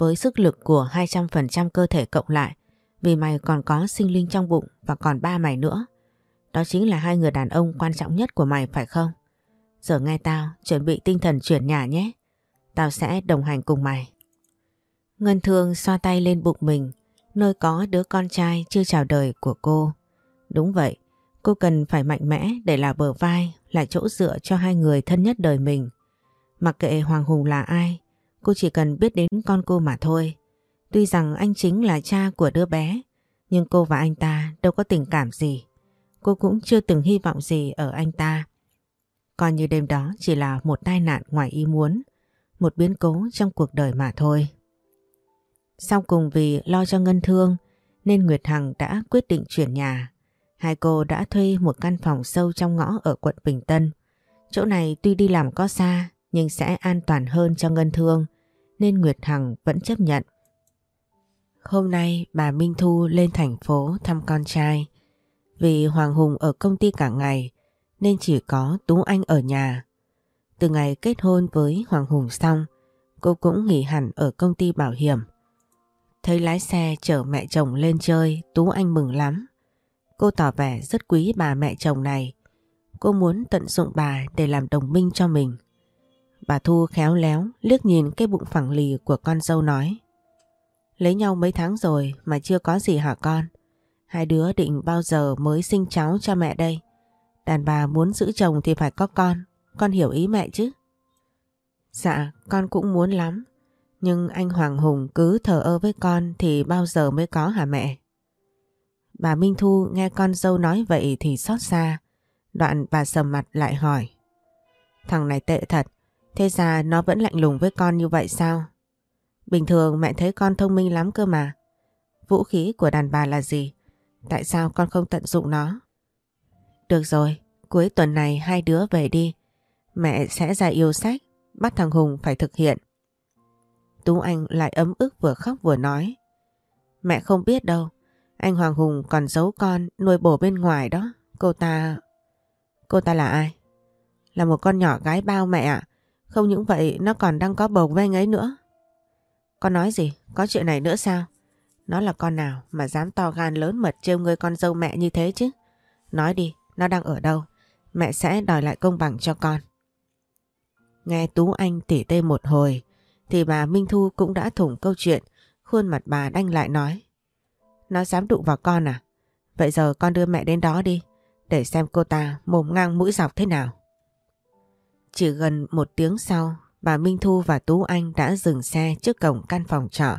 Với sức lực của 200% cơ thể cộng lại vì mày còn có sinh linh trong bụng và còn ba mày nữa. Đó chính là hai người đàn ông quan trọng nhất của mày phải không? Giờ nghe tao chuẩn bị tinh thần chuyển nhà nhé. Tao sẽ đồng hành cùng mày. Ngân Thương xoa tay lên bụng mình nơi có đứa con trai chưa chào đời của cô. Đúng vậy, cô cần phải mạnh mẽ để là bờ vai, là chỗ dựa cho hai người thân nhất đời mình. Mặc kệ Hoàng Hùng là ai, cô chỉ cần biết đến con cô mà thôi. Tuy rằng anh chính là cha của đứa bé, nhưng cô và anh ta đâu có tình cảm gì. Cô cũng chưa từng hy vọng gì ở anh ta. Coi như đêm đó chỉ là một tai nạn ngoài ý muốn, một biến cố trong cuộc đời mà thôi. Sau cùng vì lo cho Ngân Thương nên Nguyệt Hằng đã quyết định chuyển nhà. Hai cô đã thuê một căn phòng sâu trong ngõ ở quận Bình Tân. Chỗ này tuy đi làm có xa nhưng sẽ an toàn hơn cho Ngân Thương nên Nguyệt Hằng vẫn chấp nhận. Hôm nay bà Minh Thu lên thành phố thăm con trai. Vì Hoàng Hùng ở công ty cả ngày nên chỉ có Tú Anh ở nhà. Từ ngày kết hôn với Hoàng Hùng xong, cô cũng nghỉ hẳn ở công ty bảo hiểm. Thấy lái xe chở mẹ chồng lên chơi, Tú Anh mừng lắm. Cô tỏ vẻ rất quý bà mẹ chồng này. Cô muốn tận dụng bà để làm đồng minh cho mình. Bà Thu khéo léo liếc nhìn cái bụng phẳng lì của con dâu nói. Lấy nhau mấy tháng rồi mà chưa có gì hả con? Hai đứa định bao giờ mới sinh cháu cho mẹ đây? Đàn bà muốn giữ chồng thì phải có con, con hiểu ý mẹ chứ? Dạ, con cũng muốn lắm. Nhưng anh Hoàng Hùng cứ thờ ơ với con thì bao giờ mới có hả mẹ? Bà Minh Thu nghe con dâu nói vậy thì xót xa. Đoạn bà sầm mặt lại hỏi. Thằng này tệ thật, thế ra nó vẫn lạnh lùng với con như vậy sao? Bình thường mẹ thấy con thông minh lắm cơ mà. Vũ khí của đàn bà là gì? Tại sao con không tận dụng nó? Được rồi, cuối tuần này hai đứa về đi. Mẹ sẽ ra yêu sách, bắt thằng Hùng phải thực hiện. Tú Anh lại ấm ức vừa khóc vừa nói. Mẹ không biết đâu, anh Hoàng Hùng còn giấu con nuôi bổ bên ngoài đó. Cô ta... Cô ta là ai? Là một con nhỏ gái bao mẹ ạ. Không những vậy nó còn đang có bầu với anh ấy nữa. Con nói gì? Có chuyện này nữa sao? Nó là con nào mà dám to gan lớn mật trêu người con dâu mẹ như thế chứ? Nói đi, nó đang ở đâu? Mẹ sẽ đòi lại công bằng cho con. Nghe Tú Anh tỉ tê một hồi thì bà Minh Thu cũng đã thủng câu chuyện. Khuôn mặt bà đanh lại nói. Nó dám đụng vào con à? Vậy giờ con đưa mẹ đến đó đi. Để xem cô ta mồm ngang mũi dọc thế nào. Chỉ gần một tiếng sau, bà Minh Thu và Tú Anh đã dừng xe trước cổng căn phòng trọ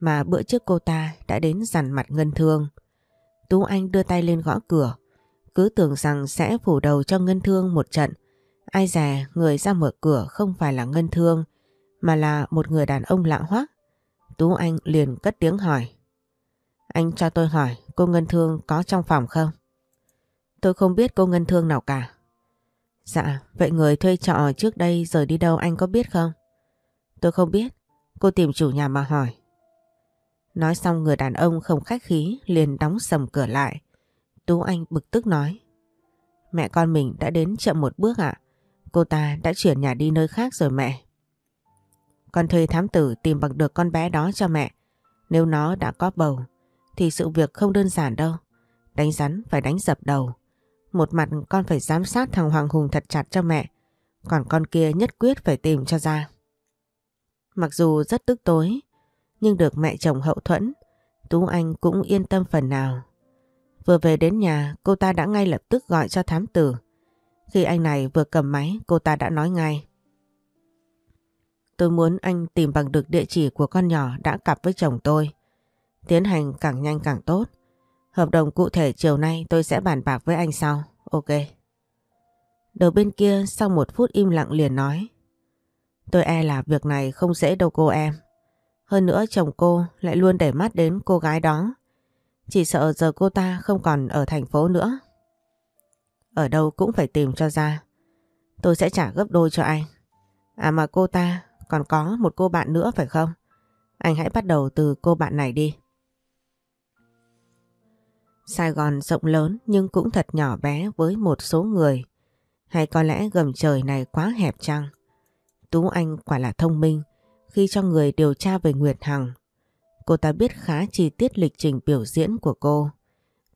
mà bữa trước cô ta đã đến dằn mặt Ngân Thương. Tú Anh đưa tay lên gõ cửa, cứ tưởng rằng sẽ phủ đầu cho Ngân Thương một trận. Ai dè người ra mở cửa không phải là Ngân Thương mà là một người đàn ông lạ hoắc. Tú Anh liền cất tiếng hỏi. Anh cho tôi hỏi cô Ngân Thương có trong phòng không? Tôi không biết cô Ngân Thương nào cả. Dạ, vậy người thuê trọ trước đây rời đi đâu anh có biết không? Tôi không biết, cô tìm chủ nhà mà hỏi. Nói xong người đàn ông không khách khí liền đóng sầm cửa lại. Tú Anh bực tức nói. Mẹ con mình đã đến chậm một bước ạ. Cô ta đã chuyển nhà đi nơi khác rồi mẹ. Con thuê thám tử tìm bằng được con bé đó cho mẹ. Nếu nó đã có bầu thì sự việc không đơn giản đâu. Đánh rắn phải đánh dập đầu. Một mặt con phải giám sát thằng Hoàng Hùng thật chặt cho mẹ. Còn con kia nhất quyết phải tìm cho ra. Mặc dù rất tức tối nhưng được mẹ chồng hậu thuẫn, Tú Anh cũng yên tâm phần nào. Vừa về đến nhà, cô ta đã ngay lập tức gọi cho thám tử. Khi anh này vừa cầm máy, cô ta đã nói ngay. Tôi muốn anh tìm bằng được địa chỉ của con nhỏ đã cặp với chồng tôi. Tiến hành càng nhanh càng tốt. Hợp đồng cụ thể chiều nay tôi sẽ bàn bạc với anh sau. Ok. Đầu bên kia, sau một phút im lặng liền nói. Tôi e là việc này không dễ đâu cô em. Hơn nữa chồng cô lại luôn để mắt đến cô gái đó. Chỉ sợ giờ cô ta không còn ở thành phố nữa. Ở đâu cũng phải tìm cho ra. Tôi sẽ trả gấp đôi cho anh. À mà cô ta, còn có một cô bạn nữa phải không? Anh hãy bắt đầu từ cô bạn này đi. Sài Gòn rộng lớn nhưng cũng thật nhỏ bé với một số người. Hay có lẽ gầm trời này quá hẹp chăng? Tú Anh quả là thông minh khi cho người điều tra về Nguyệt Hằng. Cô ta biết khá chi tiết lịch trình biểu diễn của cô.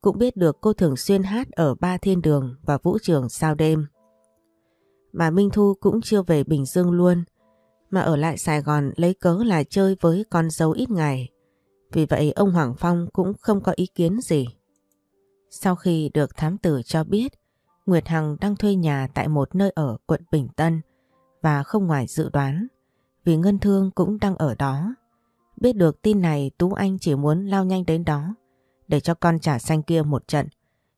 Cũng biết được cô thường xuyên hát ở ba thiên đường và vũ trường sao đêm. Mà Minh Thu cũng chưa về Bình Dương luôn, mà ở lại Sài Gòn lấy cớ là chơi với con dâu ít ngày. Vì vậy ông Hoàng Phong cũng không có ý kiến gì. Sau khi được thám tử cho biết, Nguyệt Hằng đang thuê nhà tại một nơi ở quận Bình Tân và không ngoài dự đoán vì Ngân Thương cũng đang ở đó. Biết được tin này Tú Anh chỉ muốn lao nhanh đến đó để cho con trả xanh kia một trận.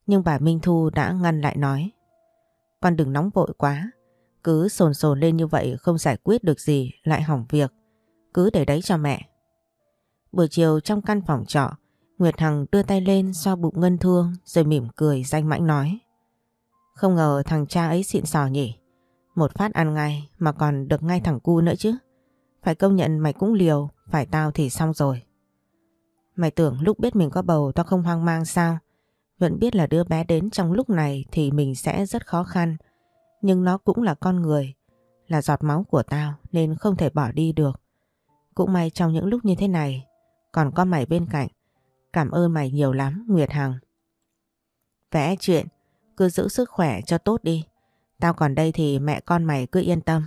Nhưng bà Minh Thu đã ngăn lại nói Con đừng nóng vội quá Cứ sồn sồn lên như vậy không giải quyết được gì lại hỏng việc Cứ để đấy cho mẹ Buổi chiều trong căn phòng trọ Nguyệt Hằng đưa tay lên xoa bụng Ngân Thương rồi mỉm cười danh mãnh nói Không ngờ thằng cha ấy xịn sò nhỉ Một phát ăn ngay mà còn được ngay thằng cu nữa chứ phải công nhận mày cũng liều, phải tao thì xong rồi. Mày tưởng lúc biết mình có bầu tao không hoang mang sao? Vẫn biết là đứa bé đến trong lúc này thì mình sẽ rất khó khăn. Nhưng nó cũng là con người, là giọt máu của tao nên không thể bỏ đi được. Cũng may trong những lúc như thế này, còn có mày bên cạnh. Cảm ơn mày nhiều lắm, Nguyệt Hằng. Vẽ chuyện, cứ giữ sức khỏe cho tốt đi. Tao còn đây thì mẹ con mày cứ yên tâm.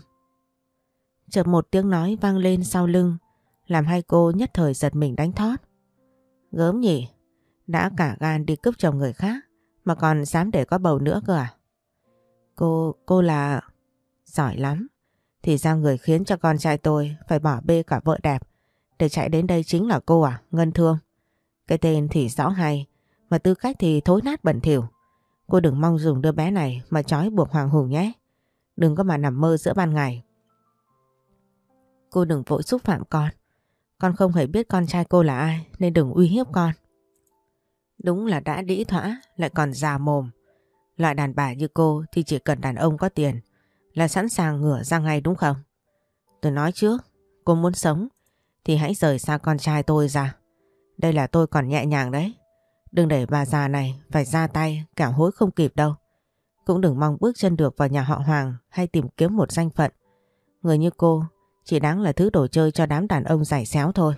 Chợt một tiếng nói vang lên sau lưng, làm hai cô nhất thời giật mình đánh thót. Gớm nhỉ, đã cả gan đi cướp chồng người khác, mà còn dám để có bầu nữa cơ à? Cô, cô là... Giỏi lắm. Thì ra người khiến cho con trai tôi phải bỏ bê cả vợ đẹp để chạy đến đây chính là cô à, Ngân Thương. Cái tên thì rõ hay, mà tư cách thì thối nát bẩn thỉu. Cô đừng mong dùng đứa bé này mà trói buộc Hoàng Hùng nhé. Đừng có mà nằm mơ giữa ban ngày. Cô đừng vội xúc phạm con. Con không hề biết con trai cô là ai nên đừng uy hiếp con. Đúng là đã đĩ thỏa lại còn già mồm. Loại đàn bà như cô thì chỉ cần đàn ông có tiền là sẵn sàng ngửa ra ngay đúng không? Tôi nói trước, cô muốn sống thì hãy rời xa con trai tôi ra. Đây là tôi còn nhẹ nhàng đấy. Đừng để bà già này phải ra tay cả hối không kịp đâu. Cũng đừng mong bước chân được vào nhà họ Hoàng hay tìm kiếm một danh phận. Người như cô chỉ đáng là thứ đồ chơi cho đám đàn ông giải xéo thôi.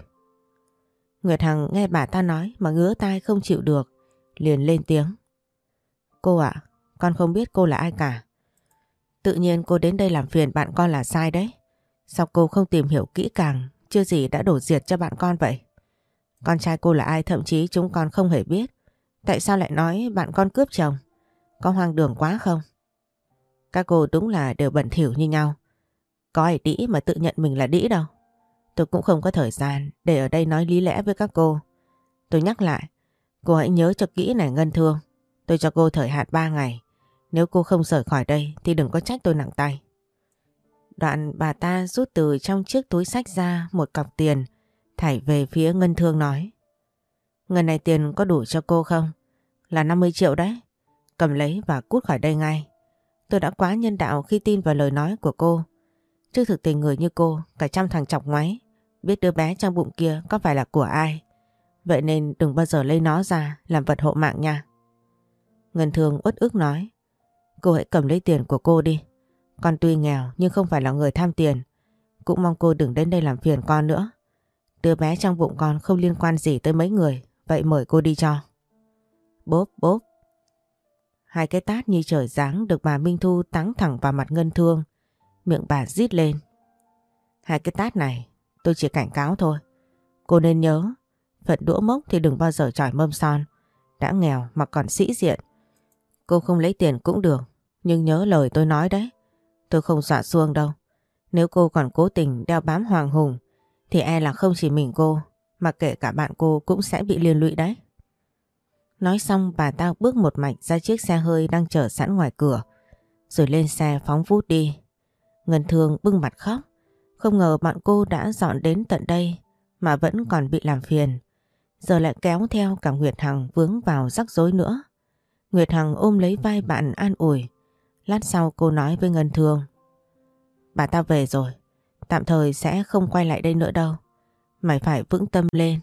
Nguyệt Hằng nghe bà ta nói mà ngứa tai không chịu được, liền lên tiếng. Cô ạ, con không biết cô là ai cả. Tự nhiên cô đến đây làm phiền bạn con là sai đấy. Sao cô không tìm hiểu kỹ càng, chưa gì đã đổ diệt cho bạn con vậy? Con trai cô là ai thậm chí chúng con không hề biết. Tại sao lại nói bạn con cướp chồng? Có hoang đường quá không? Các cô đúng là đều bẩn thỉu như nhau. Có ai đĩ mà tự nhận mình là đĩ đâu. Tôi cũng không có thời gian để ở đây nói lý lẽ với các cô. Tôi nhắc lại, cô hãy nhớ cho kỹ này Ngân Thương. Tôi cho cô thời hạn 3 ngày. Nếu cô không rời khỏi đây thì đừng có trách tôi nặng tay. Đoạn bà ta rút từ trong chiếc túi sách ra một cọc tiền, thảy về phía Ngân Thương nói. Ngân này tiền có đủ cho cô không? Là 50 triệu đấy. Cầm lấy và cút khỏi đây ngay. Tôi đã quá nhân đạo khi tin vào lời nói của cô. Trước thực tình người như cô, cả trăm thằng chọc ngoáy, biết đứa bé trong bụng kia có phải là của ai. Vậy nên đừng bao giờ lấy nó ra làm vật hộ mạng nha. Ngân Thương uất ức nói. Cô hãy cầm lấy tiền của cô đi. Con tuy nghèo nhưng không phải là người tham tiền. Cũng mong cô đừng đến đây làm phiền con nữa. Đứa bé trong bụng con không liên quan gì tới mấy người. Vậy mời cô đi cho. Bốp bốp. Hai cái tát như trời giáng được bà Minh Thu táng thẳng vào mặt Ngân Thương. Miệng bà rít lên. Hai cái tát này tôi chỉ cảnh cáo thôi. Cô nên nhớ, phận đũa mốc thì đừng bao giờ tròi mâm son. Đã nghèo mà còn sĩ diện. Cô không lấy tiền cũng được, nhưng nhớ lời tôi nói đấy. Tôi không dọa xuông đâu. Nếu cô còn cố tình đeo bám Hoàng Hùng, thì e là không chỉ mình cô, mà kể cả bạn cô cũng sẽ bị liên lụy đấy. Nói xong bà ta bước một mạch ra chiếc xe hơi đang chờ sẵn ngoài cửa, rồi lên xe phóng vút đi. Ngân Thương bưng mặt khóc, không ngờ bạn cô đã dọn đến tận đây mà vẫn còn bị làm phiền. Giờ lại kéo theo cả Nguyệt Hằng vướng vào rắc rối nữa. Nguyệt Hằng ôm lấy vai bạn an ủi. Lát sau cô nói với Ngân Thương. Bà ta về rồi, tạm thời sẽ không quay lại đây nữa đâu. Mày phải vững tâm lên,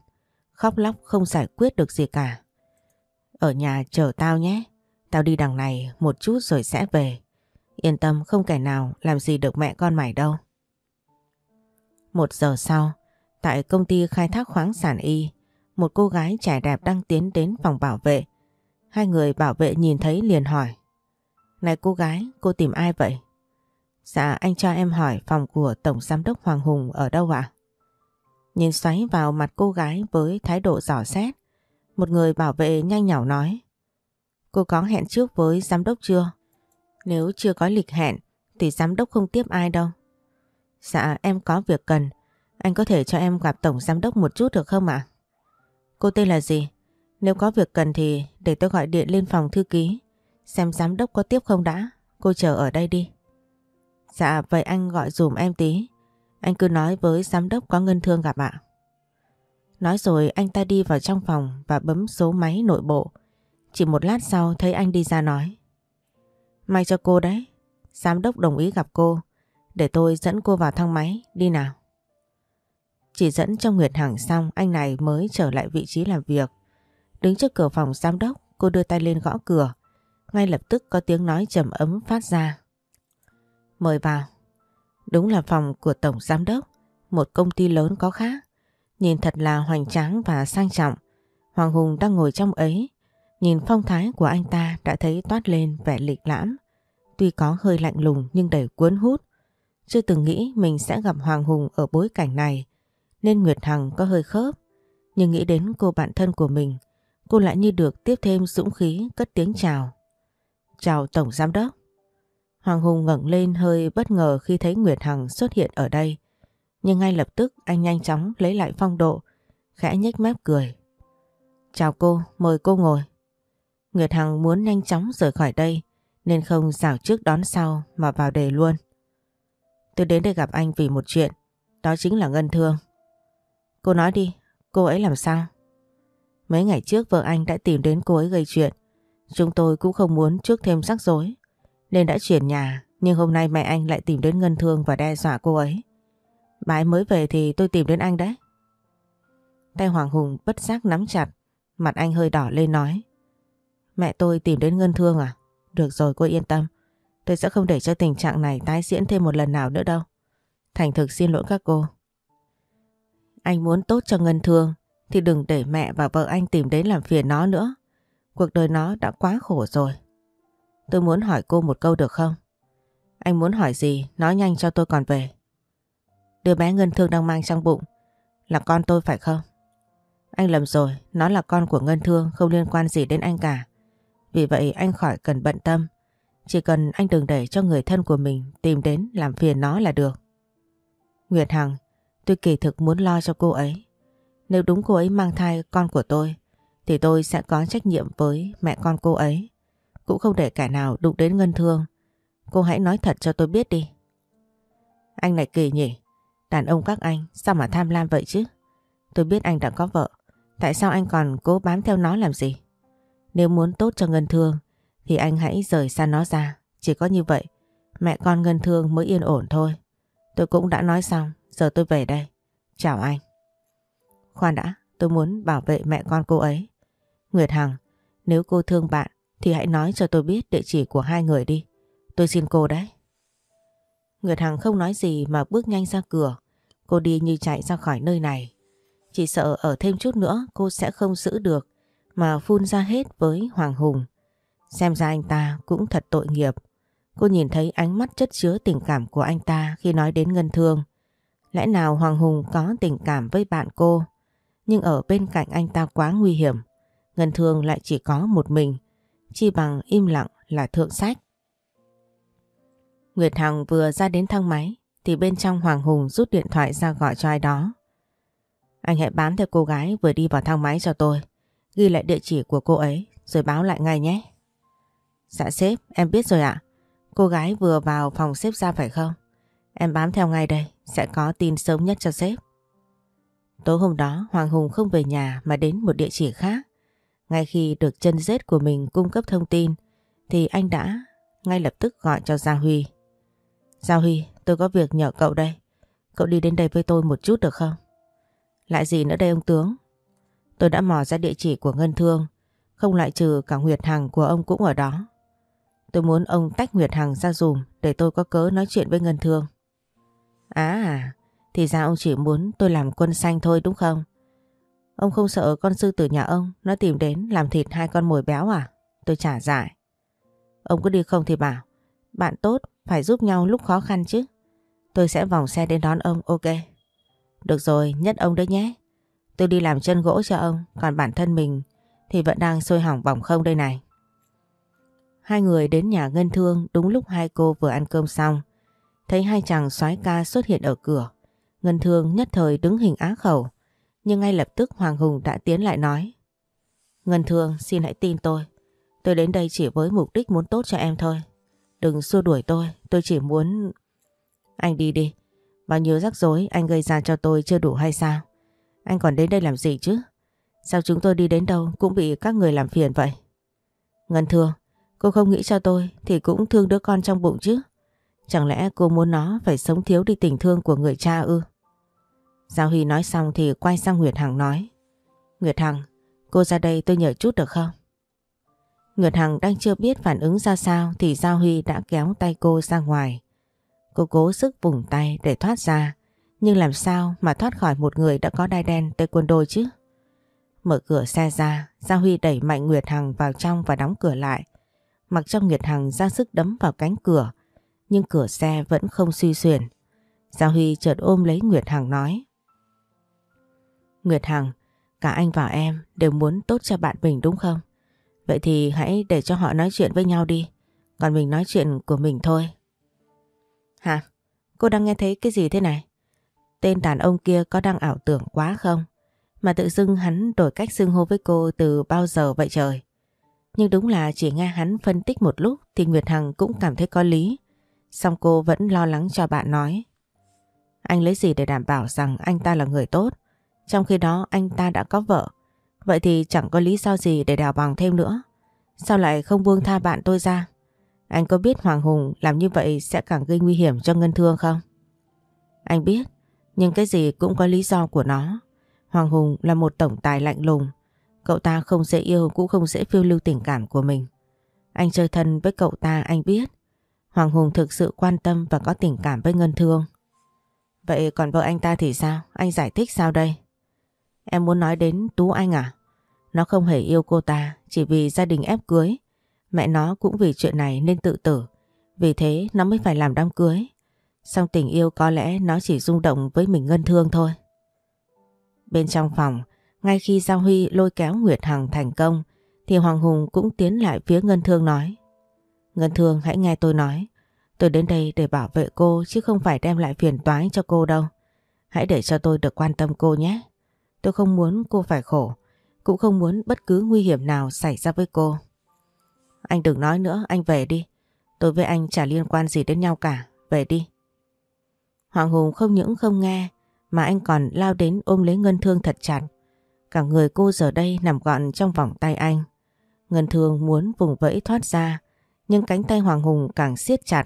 khóc lóc không giải quyết được gì cả. Ở nhà chờ tao nhé, tao đi đằng này một chút rồi sẽ về. Yên tâm không kẻ nào làm gì được mẹ con mày đâu. Một giờ sau, tại công ty khai thác khoáng sản Y, một cô gái trẻ đẹp đang tiến đến phòng bảo vệ. Hai người bảo vệ nhìn thấy liền hỏi. Này cô gái, cô tìm ai vậy? Dạ anh cho em hỏi phòng của Tổng Giám đốc Hoàng Hùng ở đâu ạ? Nhìn xoáy vào mặt cô gái với thái độ dò xét. Một người bảo vệ nhanh nhỏ nói. Cô có hẹn trước với giám đốc chưa? Nếu chưa có lịch hẹn thì giám đốc không tiếp ai đâu. Dạ em có việc cần. Anh có thể cho em gặp tổng giám đốc một chút được không ạ? Cô tên là gì? Nếu có việc cần thì để tôi gọi điện lên phòng thư ký. Xem giám đốc có tiếp không đã. Cô chờ ở đây đi. Dạ vậy anh gọi dùm em tí. Anh cứ nói với giám đốc có ngân thương gặp ạ. Nói rồi anh ta đi vào trong phòng và bấm số máy nội bộ. Chỉ một lát sau thấy anh đi ra nói. May cho cô đấy. Giám đốc đồng ý gặp cô. Để tôi dẫn cô vào thang máy. Đi nào. Chỉ dẫn cho Nguyệt Hằng xong, anh này mới trở lại vị trí làm việc. Đứng trước cửa phòng giám đốc, cô đưa tay lên gõ cửa. Ngay lập tức có tiếng nói trầm ấm phát ra. Mời vào. Đúng là phòng của Tổng Giám đốc. Một công ty lớn có khác. Nhìn thật là hoành tráng và sang trọng. Hoàng Hùng đang ngồi trong ấy. Nhìn phong thái của anh ta đã thấy toát lên vẻ lịch lãm. Tuy có hơi lạnh lùng nhưng đầy cuốn hút. Chưa từng nghĩ mình sẽ gặp Hoàng Hùng ở bối cảnh này. Nên Nguyệt Hằng có hơi khớp. Nhưng nghĩ đến cô bạn thân của mình. Cô lại như được tiếp thêm dũng khí cất tiếng chào. Chào Tổng Giám Đốc. Hoàng Hùng ngẩng lên hơi bất ngờ khi thấy Nguyệt Hằng xuất hiện ở đây. Nhưng ngay lập tức anh nhanh chóng lấy lại phong độ, khẽ nhếch mép cười. Chào cô, mời cô ngồi. Nguyệt Hằng muốn nhanh chóng rời khỏi đây nên không xảo trước đón sau mà vào đề luôn. Tôi đến đây gặp anh vì một chuyện, đó chính là Ngân Thương. Cô nói đi, cô ấy làm sao? Mấy ngày trước vợ anh đã tìm đến cô ấy gây chuyện. Chúng tôi cũng không muốn trước thêm rắc rối nên đã chuyển nhà nhưng hôm nay mẹ anh lại tìm đến Ngân Thương và đe dọa cô ấy. Bà ấy mới về thì tôi tìm đến anh đấy. Tay Hoàng Hùng bất giác nắm chặt, mặt anh hơi đỏ lên nói. Mẹ tôi tìm đến Ngân Thương à? Được rồi cô yên tâm, tôi sẽ không để cho tình trạng này tái diễn thêm một lần nào nữa đâu. Thành thực xin lỗi các cô. Anh muốn tốt cho Ngân Thương thì đừng để mẹ và vợ anh tìm đến làm phiền nó nữa. Cuộc đời nó đã quá khổ rồi. Tôi muốn hỏi cô một câu được không? Anh muốn hỏi gì nói nhanh cho tôi còn về. Đứa bé Ngân Thương đang mang trong bụng là con tôi phải không? Anh lầm rồi, nó là con của Ngân Thương không liên quan gì đến anh cả. Vì vậy anh khỏi cần bận tâm. Chỉ cần anh đừng để cho người thân của mình tìm đến làm phiền nó là được. Nguyệt Hằng, tôi kỳ thực muốn lo cho cô ấy. Nếu đúng cô ấy mang thai con của tôi, thì tôi sẽ có trách nhiệm với mẹ con cô ấy. Cũng không để kẻ nào đụng đến Ngân Thương. Cô hãy nói thật cho tôi biết đi. Anh này kỳ nhỉ? Đàn ông các anh sao mà tham lam vậy chứ? Tôi biết anh đã có vợ. Tại sao anh còn cố bám theo nó làm gì? Nếu muốn tốt cho Ngân Thương thì anh hãy rời xa nó ra. Chỉ có như vậy mẹ con Ngân Thương mới yên ổn thôi. Tôi cũng đã nói xong, giờ tôi về đây. Chào anh. Khoan đã, tôi muốn bảo vệ mẹ con cô ấy. Nguyệt Hằng, nếu cô thương bạn thì hãy nói cho tôi biết địa chỉ của hai người đi. Tôi xin cô đấy. Nguyệt Hằng không nói gì mà bước nhanh ra cửa. Cô đi như chạy ra khỏi nơi này. Chỉ sợ ở thêm chút nữa cô sẽ không giữ được mà phun ra hết với Hoàng Hùng. Xem ra anh ta cũng thật tội nghiệp. Cô nhìn thấy ánh mắt chất chứa tình cảm của anh ta khi nói đến Ngân Thương. Lẽ nào Hoàng Hùng có tình cảm với bạn cô, nhưng ở bên cạnh anh ta quá nguy hiểm. Ngân Thương lại chỉ có một mình, chi bằng im lặng là thượng sách. Nguyệt Hằng vừa ra đến thang máy thì bên trong Hoàng Hùng rút điện thoại ra gọi cho ai đó. Anh hãy bám theo cô gái vừa đi vào thang máy cho tôi. Ghi lại địa chỉ của cô ấy rồi báo lại ngay nhé. Dạ sếp, em biết rồi ạ. Cô gái vừa vào phòng sếp ra phải không? Em bám theo ngay đây, sẽ có tin sớm nhất cho sếp. Tối hôm đó Hoàng Hùng không về nhà mà đến một địa chỉ khác. Ngay khi được chân rết của mình cung cấp thông tin thì anh đã ngay lập tức gọi cho Gia Huy. Gia Huy, tôi có việc nhờ cậu đây. Cậu đi đến đây với tôi một chút được không? Lại gì nữa đây ông tướng? Tôi đã mò ra địa chỉ của Ngân Thương, không lại trừ cả Nguyệt Hằng của ông cũng ở đó. Tôi muốn ông tách Nguyệt Hằng ra dùm để tôi có cớ nói chuyện với Ngân Thương. À, thì ra ông chỉ muốn tôi làm quân xanh thôi đúng không? Ông không sợ con sư tử nhà ông nó tìm đến làm thịt hai con mồi béo à? Tôi trả giải. Ông cứ đi không thì bảo. Bạn tốt phải giúp nhau lúc khó khăn chứ. Tôi sẽ vòng xe đến đón ông, ok. Được rồi, nhất ông đấy nhé. Tôi đi làm chân gỗ cho ông, còn bản thân mình thì vẫn đang sôi hỏng bỏng không đây này. Hai người đến nhà Ngân Thương đúng lúc hai cô vừa ăn cơm xong. Thấy hai chàng soái ca xuất hiện ở cửa. Ngân Thương nhất thời đứng hình á khẩu. Nhưng ngay lập tức Hoàng Hùng đã tiến lại nói. Ngân Thương xin hãy tin tôi. Tôi đến đây chỉ với mục đích muốn tốt cho em thôi. Đừng xua đuổi tôi, tôi chỉ muốn... Anh đi đi. Bao nhiêu rắc rối anh gây ra cho tôi chưa đủ hay sao? Anh còn đến đây làm gì chứ? Sao chúng tôi đi đến đâu cũng bị các người làm phiền vậy? Ngân Thương, cô không nghĩ cho tôi thì cũng thương đứa con trong bụng chứ. Chẳng lẽ cô muốn nó phải sống thiếu đi tình thương của người cha ư? Giao Huy nói xong thì quay sang Nguyệt Hằng nói. Nguyệt Hằng, cô ra đây tôi nhờ chút được không? Nguyệt Hằng đang chưa biết phản ứng ra sao thì Giao Huy đã kéo tay cô ra ngoài. Cô cố sức vùng tay để thoát ra, nhưng làm sao mà thoát khỏi một người đã có đai đen tới quân đôi chứ? Mở cửa xe ra, Giao Huy đẩy mạnh Nguyệt Hằng vào trong và đóng cửa lại. Mặc cho Nguyệt Hằng ra sức đấm vào cánh cửa, nhưng cửa xe vẫn không suy xuyển. Giao Huy chợt ôm lấy Nguyệt Hằng nói. Nguyệt Hằng, cả anh và em đều muốn tốt cho bạn mình đúng không? Vậy thì hãy để cho họ nói chuyện với nhau đi. Còn mình nói chuyện của mình thôi. Hả? Cô đang nghe thấy cái gì thế này? Tên đàn ông kia có đang ảo tưởng quá không? Mà tự dưng hắn đổi cách xưng hô với cô từ bao giờ vậy trời? Nhưng đúng là chỉ nghe hắn phân tích một lúc thì Nguyệt Hằng cũng cảm thấy có lý. Xong cô vẫn lo lắng cho bạn nói. Anh lấy gì để đảm bảo rằng anh ta là người tốt? Trong khi đó anh ta đã có vợ. Vậy thì chẳng có lý do gì để đào bằng thêm nữa. Sao lại không buông tha bạn tôi ra? Anh có biết Hoàng Hùng làm như vậy sẽ càng gây nguy hiểm cho Ngân Thương không? Anh biết, nhưng cái gì cũng có lý do của nó. Hoàng Hùng là một tổng tài lạnh lùng. Cậu ta không dễ yêu cũng không dễ phiêu lưu tình cảm của mình. Anh chơi thân với cậu ta anh biết. Hoàng Hùng thực sự quan tâm và có tình cảm với Ngân Thương. Vậy còn vợ anh ta thì sao? Anh giải thích sao đây? Em muốn nói đến Tú Anh à? Nó không hề yêu cô ta chỉ vì gia đình ép cưới. Mẹ nó cũng vì chuyện này nên tự tử. Vì thế nó mới phải làm đám cưới. Xong tình yêu có lẽ nó chỉ rung động với mình Ngân Thương thôi. Bên trong phòng, ngay khi Giao Huy lôi kéo Nguyệt Hằng thành công, thì Hoàng Hùng cũng tiến lại phía Ngân Thương nói. Ngân Thương hãy nghe tôi nói. Tôi đến đây để bảo vệ cô chứ không phải đem lại phiền toái cho cô đâu. Hãy để cho tôi được quan tâm cô nhé. Tôi không muốn cô phải khổ, cũng không muốn bất cứ nguy hiểm nào xảy ra với cô. Anh đừng nói nữa, anh về đi. Tôi với anh chả liên quan gì đến nhau cả, về đi. Hoàng Hùng không những không nghe, mà anh còn lao đến ôm lấy Ngân Thương thật chặt. Cả người cô giờ đây nằm gọn trong vòng tay anh. Ngân Thương muốn vùng vẫy thoát ra, nhưng cánh tay Hoàng Hùng càng siết chặt.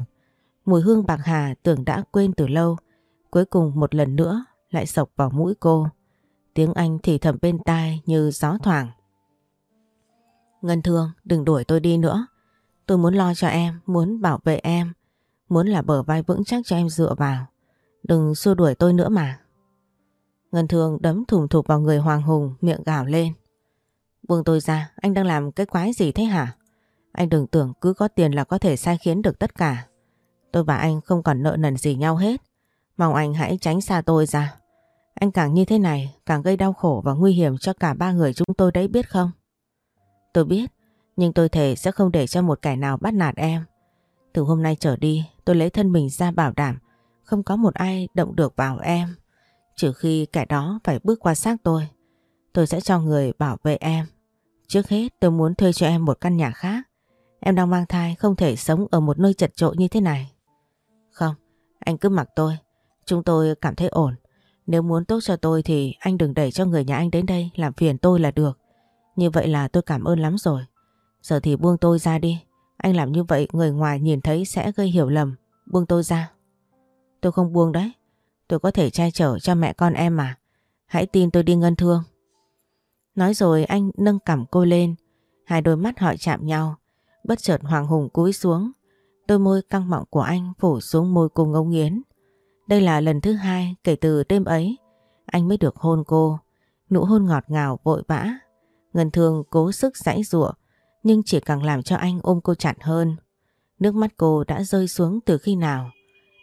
Mùi hương bạc hà tưởng đã quên từ lâu, cuối cùng một lần nữa lại sộc vào mũi cô. Tiếng anh thì thầm bên tai như gió thoảng. Ngân Thương, đừng đuổi tôi đi nữa. Tôi muốn lo cho em, muốn bảo vệ em, muốn là bờ vai vững chắc cho em dựa vào. Đừng xua đuổi tôi nữa mà. Ngân Thương đấm thùng thục vào người Hoàng Hùng miệng gào lên. Buông tôi ra, anh đang làm cái quái gì thế hả? Anh đừng tưởng cứ có tiền là có thể sai khiến được tất cả. Tôi và anh không còn nợ nần gì nhau hết. Mong anh hãy tránh xa tôi ra. Anh càng như thế này càng gây đau khổ và nguy hiểm cho cả ba người chúng tôi đấy biết không? Tôi biết, nhưng tôi thề sẽ không để cho một kẻ nào bắt nạt em. Từ hôm nay trở đi, tôi lấy thân mình ra bảo đảm không có một ai động được vào em. Trừ khi kẻ đó phải bước qua xác tôi. Tôi sẽ cho người bảo vệ em. Trước hết tôi muốn thuê cho em một căn nhà khác. Em đang mang thai không thể sống ở một nơi chật trội như thế này. Không, anh cứ mặc tôi. Chúng tôi cảm thấy ổn. Nếu muốn tốt cho tôi thì anh đừng đẩy cho người nhà anh đến đây, làm phiền tôi là được. Như vậy là tôi cảm ơn lắm rồi. Giờ thì buông tôi ra đi. Anh làm như vậy, người ngoài nhìn thấy sẽ gây hiểu lầm. Buông tôi ra. Tôi không buông đấy. Tôi có thể trai trở cho mẹ con em mà. Hãy tin tôi đi ngân thương. Nói rồi anh nâng cằm cô lên. Hai đôi mắt họ chạm nhau. Bất chợt Hoàng Hùng cúi xuống. Đôi môi căng mọng của anh phủ xuống môi cô ngấu nghiến. Đây là lần thứ hai kể từ đêm ấy. Anh mới được hôn cô. Nụ hôn ngọt ngào vội vã. Ngân thương cố sức giãy giụa nhưng chỉ càng làm cho anh ôm cô chặt hơn. Nước mắt cô đã rơi xuống từ khi nào.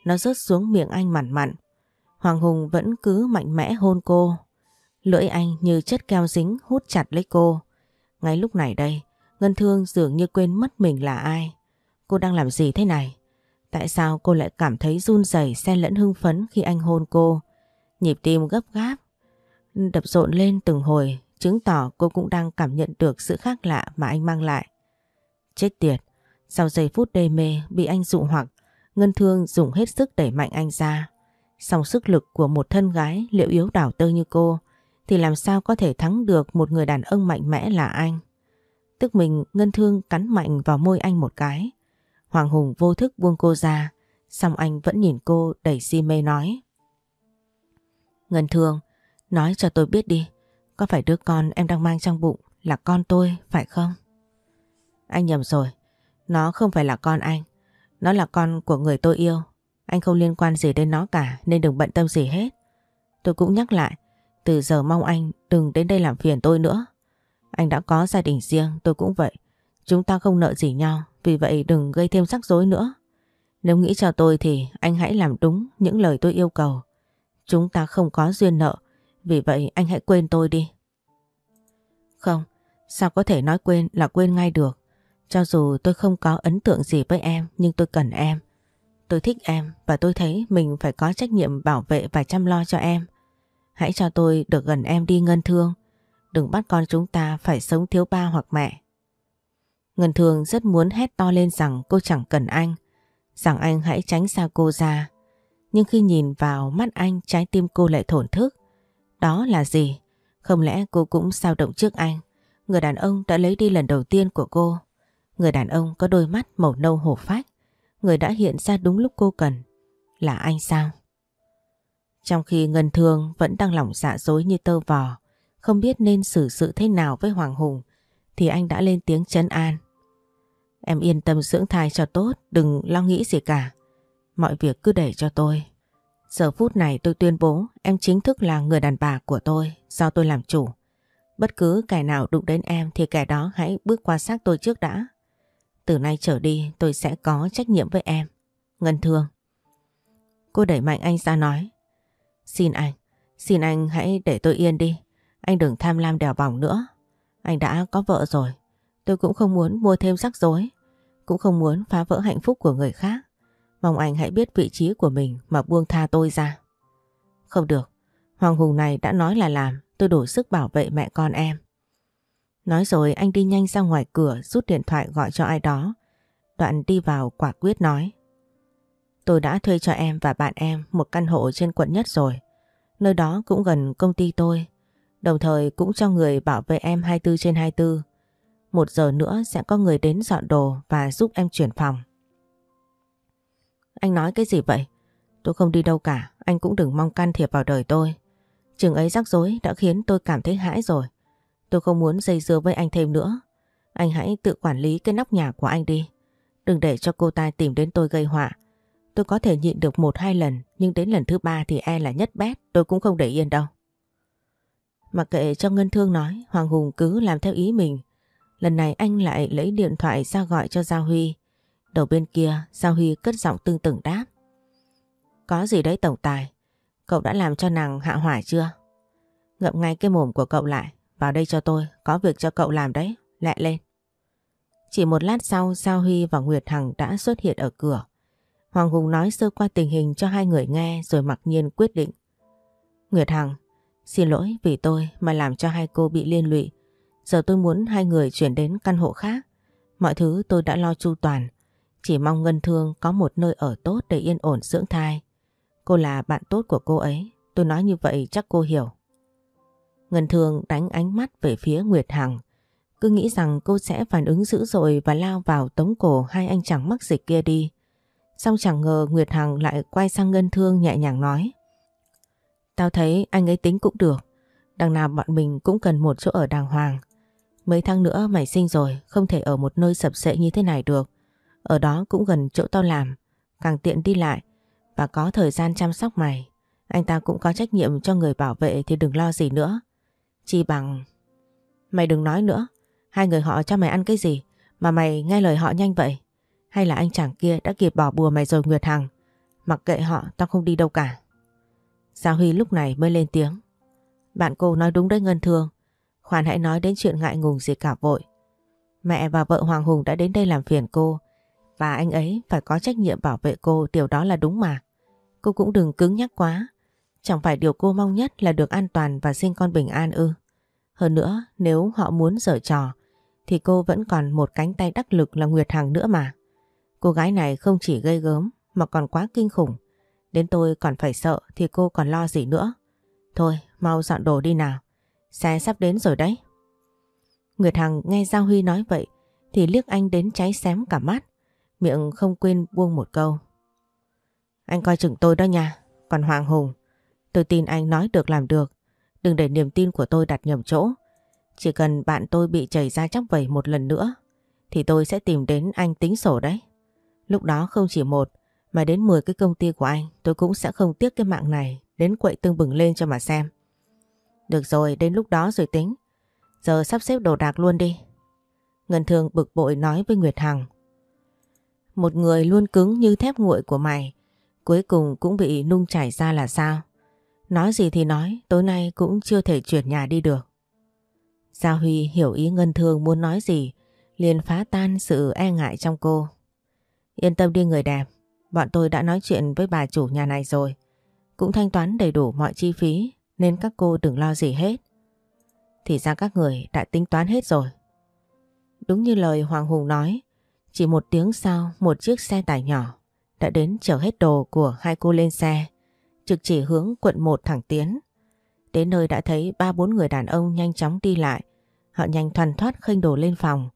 Nó rớt xuống miệng anh mặn mặn. Hoàng Hùng vẫn cứ mạnh mẽ hôn cô. Lưỡi anh như chất keo dính hút chặt lấy cô. Ngay lúc này đây, Ngân Thương dường như quên mất mình là ai. Cô đang làm gì thế này? Tại sao cô lại cảm thấy run rẩy xen lẫn hưng phấn khi anh hôn cô? Nhịp tim gấp gáp, đập rộn lên từng hồi, chứng tỏ cô cũng đang cảm nhận được sự khác lạ mà anh mang lại. Chết tiệt, sau giây phút đê mê bị anh dụ hoặc, Ngân Thương dùng hết sức đẩy mạnh anh ra. Song sức lực của một thân gái liệu yếu đảo tơ như cô thì làm sao có thể thắng được một người đàn ông mạnh mẽ là anh. Tức mình Ngân Thương cắn mạnh vào môi anh một cái. Hoàng Hùng vô thức buông cô ra, xong anh vẫn nhìn cô đầy si mê nói. Ngân Thương, nói cho tôi biết đi, có phải đứa con em đang mang trong bụng là con tôi, phải không? Anh nhầm rồi, nó không phải là con anh, nó là con của người tôi yêu. Anh không liên quan gì đến nó cả nên đừng bận tâm gì hết. Tôi cũng nhắc lại, từ giờ mong anh đừng đến đây làm phiền tôi nữa. Anh đã có gia đình riêng, tôi cũng vậy. Chúng ta không nợ gì nhau, vì vậy đừng gây thêm rắc rối nữa. Nếu nghĩ cho tôi thì anh hãy làm đúng những lời tôi yêu cầu. Chúng ta không có duyên nợ, vì vậy anh hãy quên tôi đi. Không, sao có thể nói quên là quên ngay được. Cho dù tôi không có ấn tượng gì với em nhưng tôi cần em. Tôi thích em và tôi thấy mình phải có trách nhiệm bảo vệ và chăm lo cho em. Hãy cho tôi được gần em đi ngân thương. Đừng bắt con chúng ta phải sống thiếu ba hoặc mẹ. Ngân thương rất muốn hét to lên rằng cô chẳng cần anh. Rằng anh hãy tránh xa cô ra. Nhưng khi nhìn vào mắt anh trái tim cô lại thổn thức. Đó là gì? Không lẽ cô cũng sao động trước anh? Người đàn ông đã lấy đi lần đầu tiên của cô. Người đàn ông có đôi mắt màu nâu hổ phách. Người đã hiện ra đúng lúc cô cần. Là anh sao? Trong khi Ngân Thương vẫn đang lòng dạ dối như tơ vò, không biết nên xử sự thế nào với Hoàng Hùng, thì anh đã lên tiếng chấn an. Em yên tâm dưỡng thai cho tốt, đừng lo nghĩ gì cả. Mọi việc cứ để cho tôi. Giờ phút này tôi tuyên bố em chính thức là người đàn bà của tôi, do tôi làm chủ. Bất cứ kẻ nào đụng đến em thì kẻ đó hãy bước qua xác tôi trước đã. Từ nay trở đi tôi sẽ có trách nhiệm với em. Ngân Thương. Cô đẩy mạnh anh ra nói. Xin anh, xin anh hãy để tôi yên đi. Anh đừng tham lam đèo bỏng nữa. Anh đã có vợ rồi. Tôi cũng không muốn mua thêm rắc rối. Cũng không muốn phá vỡ hạnh phúc của người khác. Mong anh hãy biết vị trí của mình mà buông tha tôi ra. Không được. Hoàng Hùng này đã nói là làm. Tôi đủ sức bảo vệ mẹ con em. Nói rồi anh đi nhanh ra ngoài cửa rút điện thoại gọi cho ai đó. Đoạn đi vào quả quyết nói. Tôi đã thuê cho em và bạn em một căn hộ trên quận nhất rồi. Nơi đó cũng gần công ty tôi. Đồng thời cũng cho người bảo vệ em 24 trên 24. Một giờ nữa sẽ có người đến dọn đồ và giúp em chuyển phòng. Anh nói cái gì vậy? Tôi không đi đâu cả, anh cũng đừng mong can thiệp vào đời tôi. Chừng ấy rắc rối đã khiến tôi cảm thấy hãi rồi. Tôi không muốn dây dưa với anh thêm nữa. Anh hãy tự quản lý cái nóc nhà của anh đi. Đừng để cho cô ta tìm đến tôi gây họa. Tôi có thể nhịn được một hai lần nhưng đến lần thứ ba thì e là nhất bét tôi cũng không để yên đâu. Mặc kệ cho Ngân Thương nói Hoàng Hùng cứ làm theo ý mình. Lần này anh lại lấy điện thoại ra gọi cho Giao Huy. Đầu bên kia Giao Huy cất giọng tương tửng đáp. Có gì đấy tổng tài? Cậu đã làm cho nàng hạ hỏa chưa? Ngậm ngay cái mồm của cậu lại. Vào đây cho tôi, có việc cho cậu làm đấy. Lẹ lên. Chỉ một lát sau Giao Huy và Nguyệt Hằng đã xuất hiện ở cửa. Hoàng Hùng nói sơ qua tình hình cho hai người nghe rồi mặc nhiên quyết định. Nguyệt Hằng, xin lỗi vì tôi mà làm cho hai cô bị liên lụy. Giờ tôi muốn hai người chuyển đến căn hộ khác. Mọi thứ tôi đã lo chu toàn. Chỉ mong Ngân Thương có một nơi ở tốt để yên ổn dưỡng thai. Cô là bạn tốt của cô ấy. Tôi nói như vậy chắc cô hiểu. Ngân Thương đánh ánh mắt về phía Nguyệt Hằng. Cứ nghĩ rằng cô sẽ phản ứng dữ dội và lao vào tống cổ hai anh chàng mắc dịch kia đi. Xong chẳng ngờ Nguyệt Hằng lại quay sang Ngân Thương nhẹ nhàng nói. Tao thấy anh ấy tính cũng được. Đằng nào bọn mình cũng cần một chỗ ở đàng hoàng. Mấy tháng nữa mày sinh rồi, không thể ở một nơi sập sệ như thế này được. Ở đó cũng gần chỗ tao làm, càng tiện đi lại và có thời gian chăm sóc mày. Anh ta cũng có trách nhiệm cho người bảo vệ thì đừng lo gì nữa. Chỉ bằng... Mày đừng nói nữa, hai người họ cho mày ăn cái gì mà mày nghe lời họ nhanh vậy. Hay là anh chàng kia đã kịp bỏ bùa mày rồi Nguyệt Hằng? Mặc kệ họ, tao không đi đâu cả. Giao Huy lúc này mới lên tiếng. Bạn cô nói đúng đấy Ngân Thương. Khoan hãy nói đến chuyện ngại ngùng gì cả vội. Mẹ và vợ Hoàng Hùng đã đến đây làm phiền cô. Và anh ấy phải có trách nhiệm bảo vệ cô, điều đó là đúng mà. Cô cũng đừng cứng nhắc quá. Chẳng phải điều cô mong nhất là được an toàn và sinh con bình an ư. Hơn nữa, nếu họ muốn dở trò, thì cô vẫn còn một cánh tay đắc lực là Nguyệt Hằng nữa mà. Cô gái này không chỉ gây gớm mà còn quá kinh khủng. Đến tôi còn phải sợ thì cô còn lo gì nữa. Thôi mau dọn đồ đi nào. Xe sắp đến rồi đấy. Nguyệt Hằng nghe Giao Huy nói vậy thì liếc anh đến cháy xém cả mắt. Miệng không quên buông một câu. Anh coi chừng tôi đó nha. Còn Hoàng Hùng, tôi tin anh nói được làm được. Đừng để niềm tin của tôi đặt nhầm chỗ. Chỉ cần bạn tôi bị chảy ra chóc vẩy một lần nữa thì tôi sẽ tìm đến anh tính sổ đấy. Lúc đó không chỉ một mà đến 10 cái công ty của anh tôi cũng sẽ không tiếc cái mạng này đến quậy tương bừng lên cho mà xem. Được rồi, đến lúc đó rồi tính. Giờ sắp xếp đồ đạc luôn đi. Ngân Thương bực bội nói với Nguyệt Hằng. Một người luôn cứng như thép nguội của mày, cuối cùng cũng bị nung chảy ra là sao? Nói gì thì nói, tối nay cũng chưa thể chuyển nhà đi được. Gia Huy hiểu ý Ngân Thương muốn nói gì, liền phá tan sự e ngại trong cô. Yên tâm đi người đẹp, bọn tôi đã nói chuyện với bà chủ nhà này rồi. Cũng thanh toán đầy đủ mọi chi phí nên các cô đừng lo gì hết. Thì ra các người đã tính toán hết rồi. Đúng như lời Hoàng Hùng nói, chỉ một tiếng sau một chiếc xe tải nhỏ đã đến chở hết đồ của hai cô lên xe, trực chỉ hướng quận 1 thẳng tiến. Đến nơi đã thấy ba bốn người đàn ông nhanh chóng đi lại, họ nhanh thoăn thoát khênh đồ lên phòng.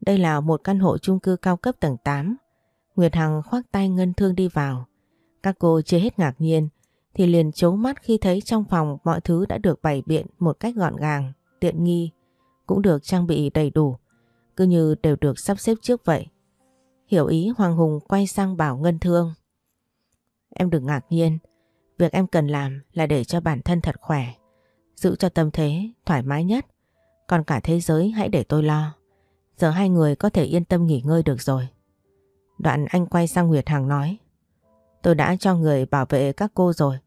Đây là một căn hộ chung cư cao cấp tầng 8, Nguyệt Hằng khoác tay Ngân Thương đi vào. Các cô chưa hết ngạc nhiên thì liền chố mắt khi thấy trong phòng mọi thứ đã được bày biện một cách gọn gàng, tiện nghi, cũng được trang bị đầy đủ, cứ như đều được sắp xếp trước vậy. Hiểu ý Hoàng Hùng quay sang bảo Ngân Thương. Em đừng ngạc nhiên, việc em cần làm là để cho bản thân thật khỏe, giữ cho tâm thế thoải mái nhất, còn cả thế giới hãy để tôi lo. Giờ hai người có thể yên tâm nghỉ ngơi được rồi. Đoạn anh quay sang Nguyệt Hằng nói. Tôi đã cho người bảo vệ các cô rồi.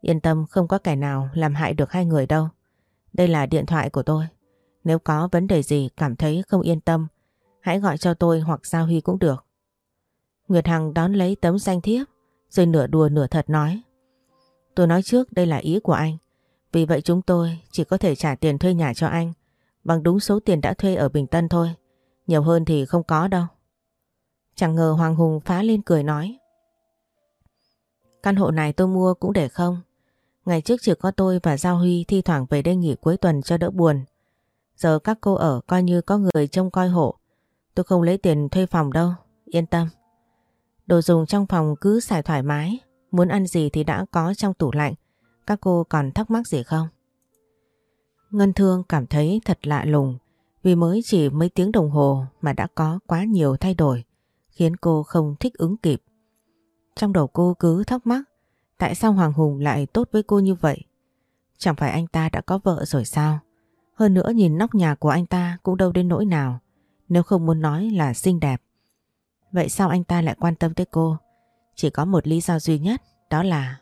Yên tâm không có kẻ nào làm hại được hai người đâu. Đây là điện thoại của tôi. Nếu có vấn đề gì cảm thấy không yên tâm, hãy gọi cho tôi hoặc Giao Huy cũng được. Nguyệt Hằng đón lấy tấm danh thiếp, rồi nửa đùa nửa thật nói. Tôi nói trước đây là ý của anh. Vì vậy chúng tôi chỉ có thể trả tiền thuê nhà cho anh bằng đúng số tiền đã thuê ở Bình Tân thôi. Nhiều hơn thì không có đâu. Chẳng ngờ Hoàng Hùng phá lên cười nói. Căn hộ này tôi mua cũng để không. Ngày trước chỉ có tôi và Giao Huy thi thoảng về đây nghỉ cuối tuần cho đỡ buồn. Giờ các cô ở coi như có người trông coi hộ. Tôi không lấy tiền thuê phòng đâu, yên tâm. Đồ dùng trong phòng cứ xài thoải mái. Muốn ăn gì thì đã có trong tủ lạnh. Các cô còn thắc mắc gì không? Ngân Thương cảm thấy thật lạ lùng vì mới chỉ mấy tiếng đồng hồ mà đã có quá nhiều thay đổi khiến cô không thích ứng kịp. Trong đầu cô cứ thắc mắc, tại sao Hoàng Hùng lại tốt với cô như vậy? Chẳng phải anh ta đã có vợ rồi sao? Hơn nữa nhìn nóc nhà của anh ta cũng đâu đến nỗi nào, nếu không muốn nói là xinh đẹp. Vậy sao anh ta lại quan tâm tới cô? Chỉ có một lý do duy nhất, đó là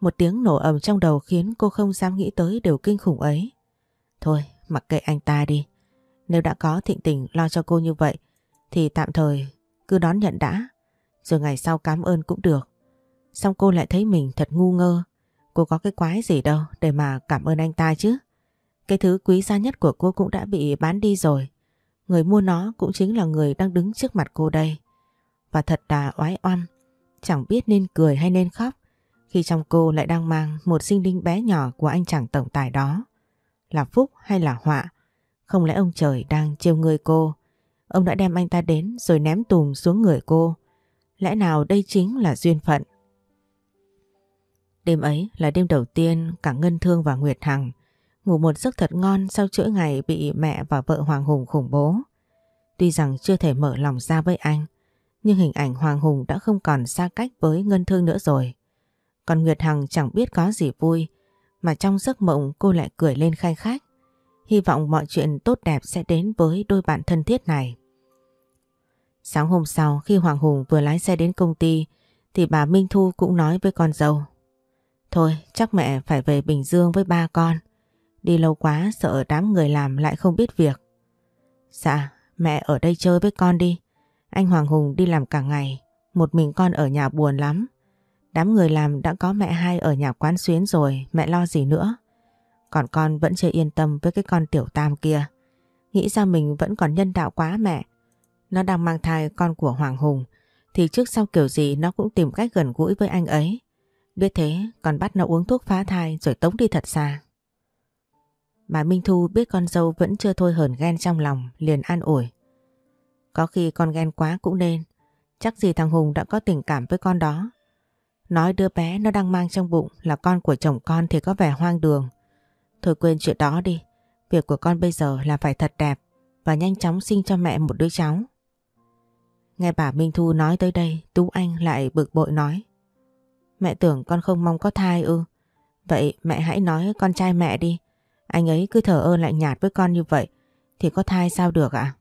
một tiếng nổ ầm trong đầu khiến cô không dám nghĩ tới điều kinh khủng ấy. Thôi, mặc kệ anh ta đi. Nếu đã có thịnh tình lo cho cô như vậy, thì tạm thời cứ đón nhận đã. Rồi ngày sau cảm ơn cũng được. Xong cô lại thấy mình thật ngu ngơ. Cô có cái quái gì đâu để mà cảm ơn anh ta chứ. Cái thứ quý giá nhất của cô cũng đã bị bán đi rồi. Người mua nó cũng chính là người đang đứng trước mặt cô đây. Và thật là oái oăm. Chẳng biết nên cười hay nên khóc, khi trong cô lại đang mang một sinh linh bé nhỏ của anh chàng tổng tài đó. Là phúc hay là họa? Không lẽ ông trời đang trêu người cô? Ông đã đem anh ta đến rồi ném tùm xuống người cô. Lẽ nào đây chính là duyên phận? Đêm ấy là đêm đầu tiên cả Ngân Thương và Nguyệt Hằng ngủ một giấc thật ngon sau chuỗi ngày bị mẹ và vợ Hoàng Hùng khủng bố. Tuy rằng chưa thể mở lòng ra với anh, nhưng hình ảnh Hoàng Hùng đã không còn xa cách với Ngân Thương nữa rồi. Còn Nguyệt Hằng chẳng biết có gì vui, mà trong giấc mộng cô lại cười lên khai khách. Hy vọng mọi chuyện tốt đẹp sẽ đến với đôi bạn thân thiết này. Sáng hôm sau khi Hoàng Hùng vừa lái xe đến công ty thì bà Minh Thu cũng nói với con dâu. Thôi chắc mẹ phải về Bình Dương với ba con. Đi lâu quá sợ đám người làm lại không biết việc. Dạ mẹ ở đây chơi với con đi. Anh Hoàng Hùng đi làm cả ngày. Một mình con ở nhà buồn lắm. Đám người làm đã có mẹ hai ở nhà quán xuyến rồi, mẹ lo gì nữa. Còn con vẫn chưa yên tâm với cái con tiểu tam kia. Nghĩ ra mình vẫn còn nhân đạo quá mẹ. Nó đang mang thai con của Hoàng Hùng, thì trước sau kiểu gì nó cũng tìm cách gần gũi với anh ấy. Biết thế, còn bắt nó uống thuốc phá thai rồi tống đi thật xa. Bà Minh Thu biết con dâu vẫn chưa thôi hờn ghen trong lòng, liền an ủi. Có khi con ghen quá cũng nên, chắc gì thằng Hùng đã có tình cảm với con đó. Nói đứa bé nó đang mang trong bụng là con của chồng con thì có vẻ hoang đường. Thôi quên chuyện đó đi. Việc của con bây giờ là phải thật đẹp và nhanh chóng sinh cho mẹ một đứa cháu. Nghe bà Minh Thu nói tới đây, Tú Anh lại bực bội nói. Mẹ tưởng con không mong có thai ư. Vậy mẹ hãy nói con trai mẹ đi. Anh ấy cứ thở ơ lạnh nhạt với con như vậy thì có thai sao được ạ?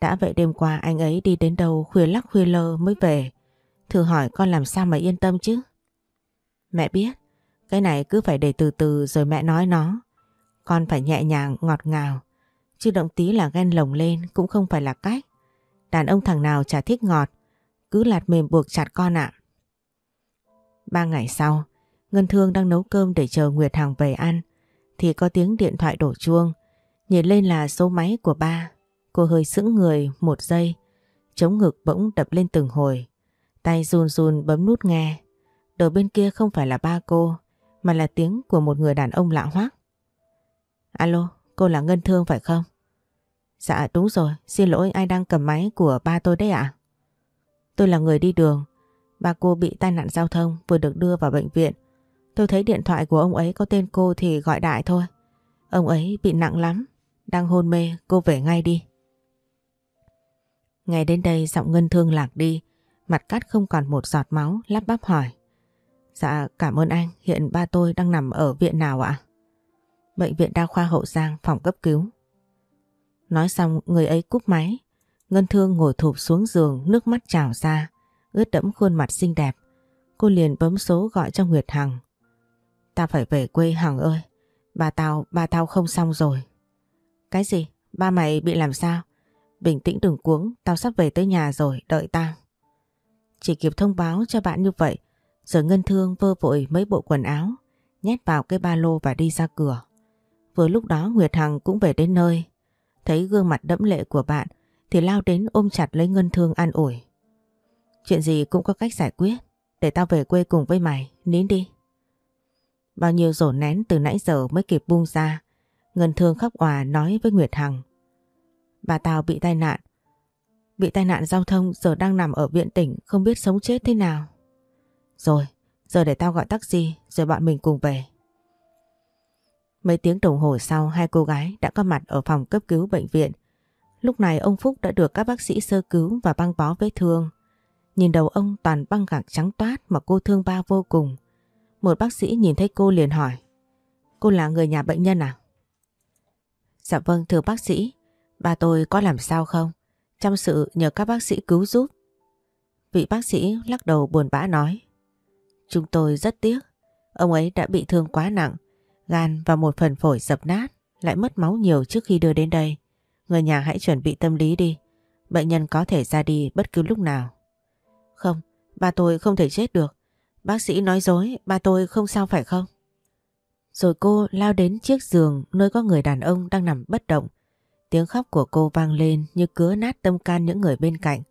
Đã vậy đêm qua anh ấy đi đến đâu khuya lắc khuya lơ mới về. Thử hỏi con làm sao mà yên tâm chứ? Mẹ biết, cái này cứ phải để từ từ rồi mẹ nói nó. Con phải nhẹ nhàng, ngọt ngào. Chứ động tí là ghen lồng lên cũng không phải là cách. Đàn ông thằng nào chả thích ngọt. Cứ lạt mềm buộc chặt con ạ. Ba ngày sau, Ngân Thương đang nấu cơm để chờ Nguyệt Hằng về ăn. Thì có tiếng điện thoại đổ chuông. Nhìn lên là số máy của ba. Cô hơi sững người một giây. Chống ngực bỗng đập lên từng hồi. Tay run run bấm nút nghe. Đầu bên kia không phải là ba cô, mà là tiếng của một người đàn ông lạ hoắc. Alo, cô là Ngân Thương phải không? Dạ đúng rồi, xin lỗi ai đang cầm máy của ba tôi đấy ạ? Tôi là người đi đường. Ba cô bị tai nạn giao thông vừa được đưa vào bệnh viện. Tôi thấy điện thoại của ông ấy có tên cô thì gọi đại thôi. Ông ấy bị nặng lắm, đang hôn mê, cô về ngay đi. Ngày đến đây giọng Ngân Thương lạc đi, Mặt cắt không còn một giọt máu lắp bắp hỏi. Dạ cảm ơn anh, hiện ba tôi đang nằm ở viện nào ạ? Bệnh viện đa khoa Hậu Giang, phòng cấp cứu. Nói xong người ấy cúp máy, Ngân Thương ngồi thụp xuống giường nước mắt trào ra, ướt đẫm khuôn mặt xinh đẹp. Cô liền bấm số gọi cho Nguyệt Hằng. ta phải về quê Hằng ơi, bà tao, bà tao không xong rồi. Cái gì? Ba mày bị làm sao? Bình tĩnh đừng cuống, tao sắp về tới nhà rồi, đợi tao. Chỉ kịp thông báo cho bạn như vậy, rồi Ngân Thương vơ vội mấy bộ quần áo, nhét vào cái ba lô và đi ra cửa. Vừa lúc đó Nguyệt Hằng cũng về đến nơi. Thấy gương mặt đẫm lệ của bạn thì lao đến ôm chặt lấy Ngân Thương an ủi. Chuyện gì cũng có cách giải quyết. Để tao về quê cùng với mày, nín đi. Bao nhiêu rổ nén từ nãy giờ mới kịp buông ra. Ngân Thương khóc òa nói với Nguyệt Hằng. Bà tao bị tai nạn. Bị tai nạn giao thông giờ đang nằm ở viện tỉnh không biết sống chết thế nào. Rồi, giờ để tao gọi taxi rồi bọn mình cùng về. Mấy tiếng đồng hồ sau, hai cô gái đã có mặt ở phòng cấp cứu bệnh viện. Lúc này ông Phúc đã được các bác sĩ sơ cứu và băng bó vết thương. Nhìn đầu ông toàn băng gạc trắng toát mà cô thương ba vô cùng. Một bác sĩ nhìn thấy cô liền hỏi. Cô là người nhà bệnh nhân à? Dạ vâng thưa bác sĩ. Ba tôi có làm sao không? Trong sự nhờ các bác sĩ cứu giúp. Vị bác sĩ lắc đầu buồn bã nói. Chúng tôi rất tiếc. Ông ấy đã bị thương quá nặng. Gan và một phần phổi dập nát. Lại mất máu nhiều trước khi đưa đến đây. Người nhà hãy chuẩn bị tâm lý đi. Bệnh nhân có thể ra đi bất cứ lúc nào. Không, ba tôi không thể chết được. Bác sĩ nói dối, ba tôi không sao phải không? Rồi cô lao đến chiếc giường nơi có người đàn ông đang nằm bất động. Tiếng khóc của cô vang lên như cứa nát tâm can những người bên cạnh.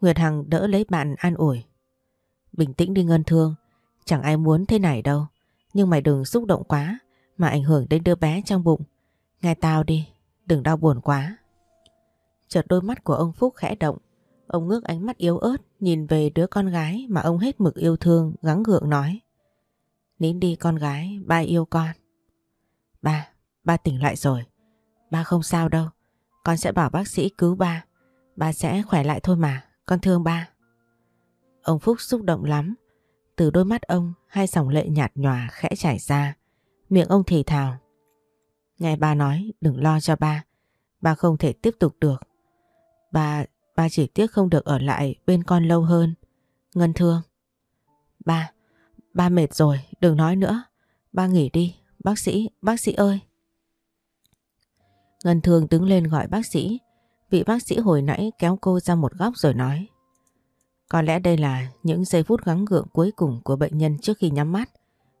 Nguyệt Hằng đỡ lấy bạn an ủi. Bình tĩnh đi ngân thương, chẳng ai muốn thế này đâu. Nhưng mày đừng xúc động quá mà ảnh hưởng đến đứa bé trong bụng. Nghe tao đi, đừng đau buồn quá. Chợt đôi mắt của ông Phúc khẽ động. Ông ngước ánh mắt yếu ớt nhìn về đứa con gái mà ông hết mực yêu thương gắng gượng nói. Nín đi con gái, ba yêu con. Ba, ba tỉnh lại rồi. Ba không sao đâu. Con sẽ bảo bác sĩ cứu ba. Ba sẽ khỏe lại thôi mà, con thương ba. Ông Phúc xúc động lắm. Từ đôi mắt ông, hai dòng lệ nhạt nhòa khẽ chảy ra. Miệng ông thì thào. Nghe ba nói, đừng lo cho ba. Ba không thể tiếp tục được. Ba, ba chỉ tiếc không được ở lại bên con lâu hơn. Ngân thương. Ba, ba mệt rồi, đừng nói nữa. Ba nghỉ đi, bác sĩ, bác sĩ ơi. Ngân thương đứng lên gọi bác sĩ. Vị bác sĩ hồi nãy kéo cô ra một góc rồi nói. Có lẽ đây là những giây phút gắng gượng cuối cùng của bệnh nhân trước khi nhắm mắt.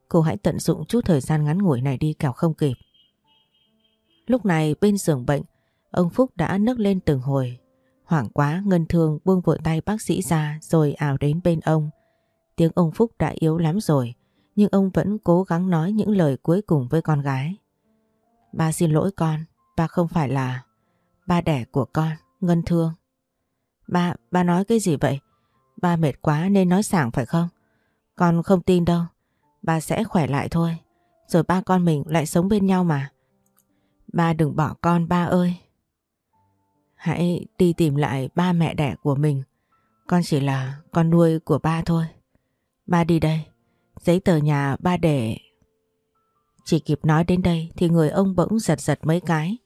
Cô hãy tận dụng chút thời gian ngắn ngủi này đi kẻo không kịp. Lúc này bên giường bệnh, ông Phúc đã nấc lên từng hồi. Hoảng quá Ngân Thương buông vội tay bác sĩ ra rồi ảo đến bên ông. Tiếng ông Phúc đã yếu lắm rồi, nhưng ông vẫn cố gắng nói những lời cuối cùng với con gái. Ba xin lỗi con, ba không phải là ba đẻ của con, Ngân Thương. Ba, ba nói cái gì vậy? Ba mệt quá nên nói sảng phải không? Con không tin đâu, ba sẽ khỏe lại thôi. Rồi ba con mình lại sống bên nhau mà. Ba đừng bỏ con, ba ơi. Hãy đi tìm lại ba mẹ đẻ của mình. Con chỉ là con nuôi của ba thôi. Ba đi đây. Giấy tờ nhà ba để... Chỉ kịp nói đến đây thì người ông bỗng giật giật mấy cái.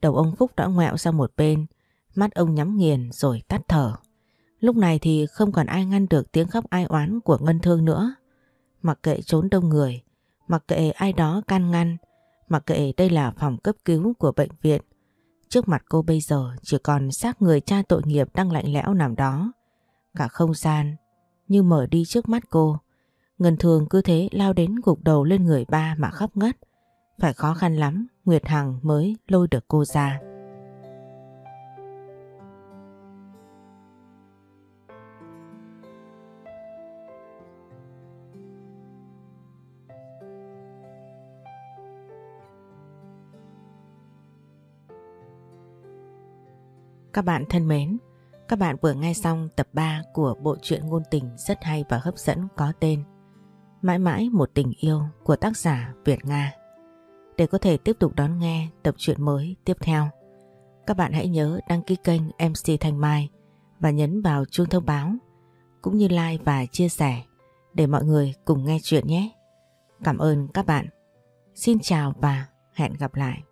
Đầu ông Phúc đã ngoẹo sang một bên. Mắt ông nhắm nghiền rồi tắt thở. Lúc này thì không còn ai ngăn được tiếng khóc ai oán của Ngân Thương nữa. Mặc kệ trốn đông người, mặc kệ ai đó can ngăn, mặc kệ đây là phòng cấp cứu của bệnh viện. Trước mặt cô bây giờ chỉ còn xác người cha tội nghiệp đang lạnh lẽo nằm đó. Cả không gian như mở đi trước mắt cô. Ngân thường cứ thế lao đến gục đầu lên người ba mà khóc ngất. Phải khó khăn lắm Nguyệt Hằng mới lôi được cô ra. Các bạn thân mến, các bạn vừa nghe xong tập 3 của bộ truyện ngôn tình rất hay và hấp dẫn có tên Mãi mãi một tình yêu của tác giả Việt Nga. Để có thể tiếp tục đón nghe tập truyện mới tiếp theo, các bạn hãy nhớ đăng ký kênh MC Thanh Mai và nhấn vào chuông thông báo cũng như like và chia sẻ để mọi người cùng nghe chuyện nhé. Cảm ơn các bạn. Xin chào và hẹn gặp lại.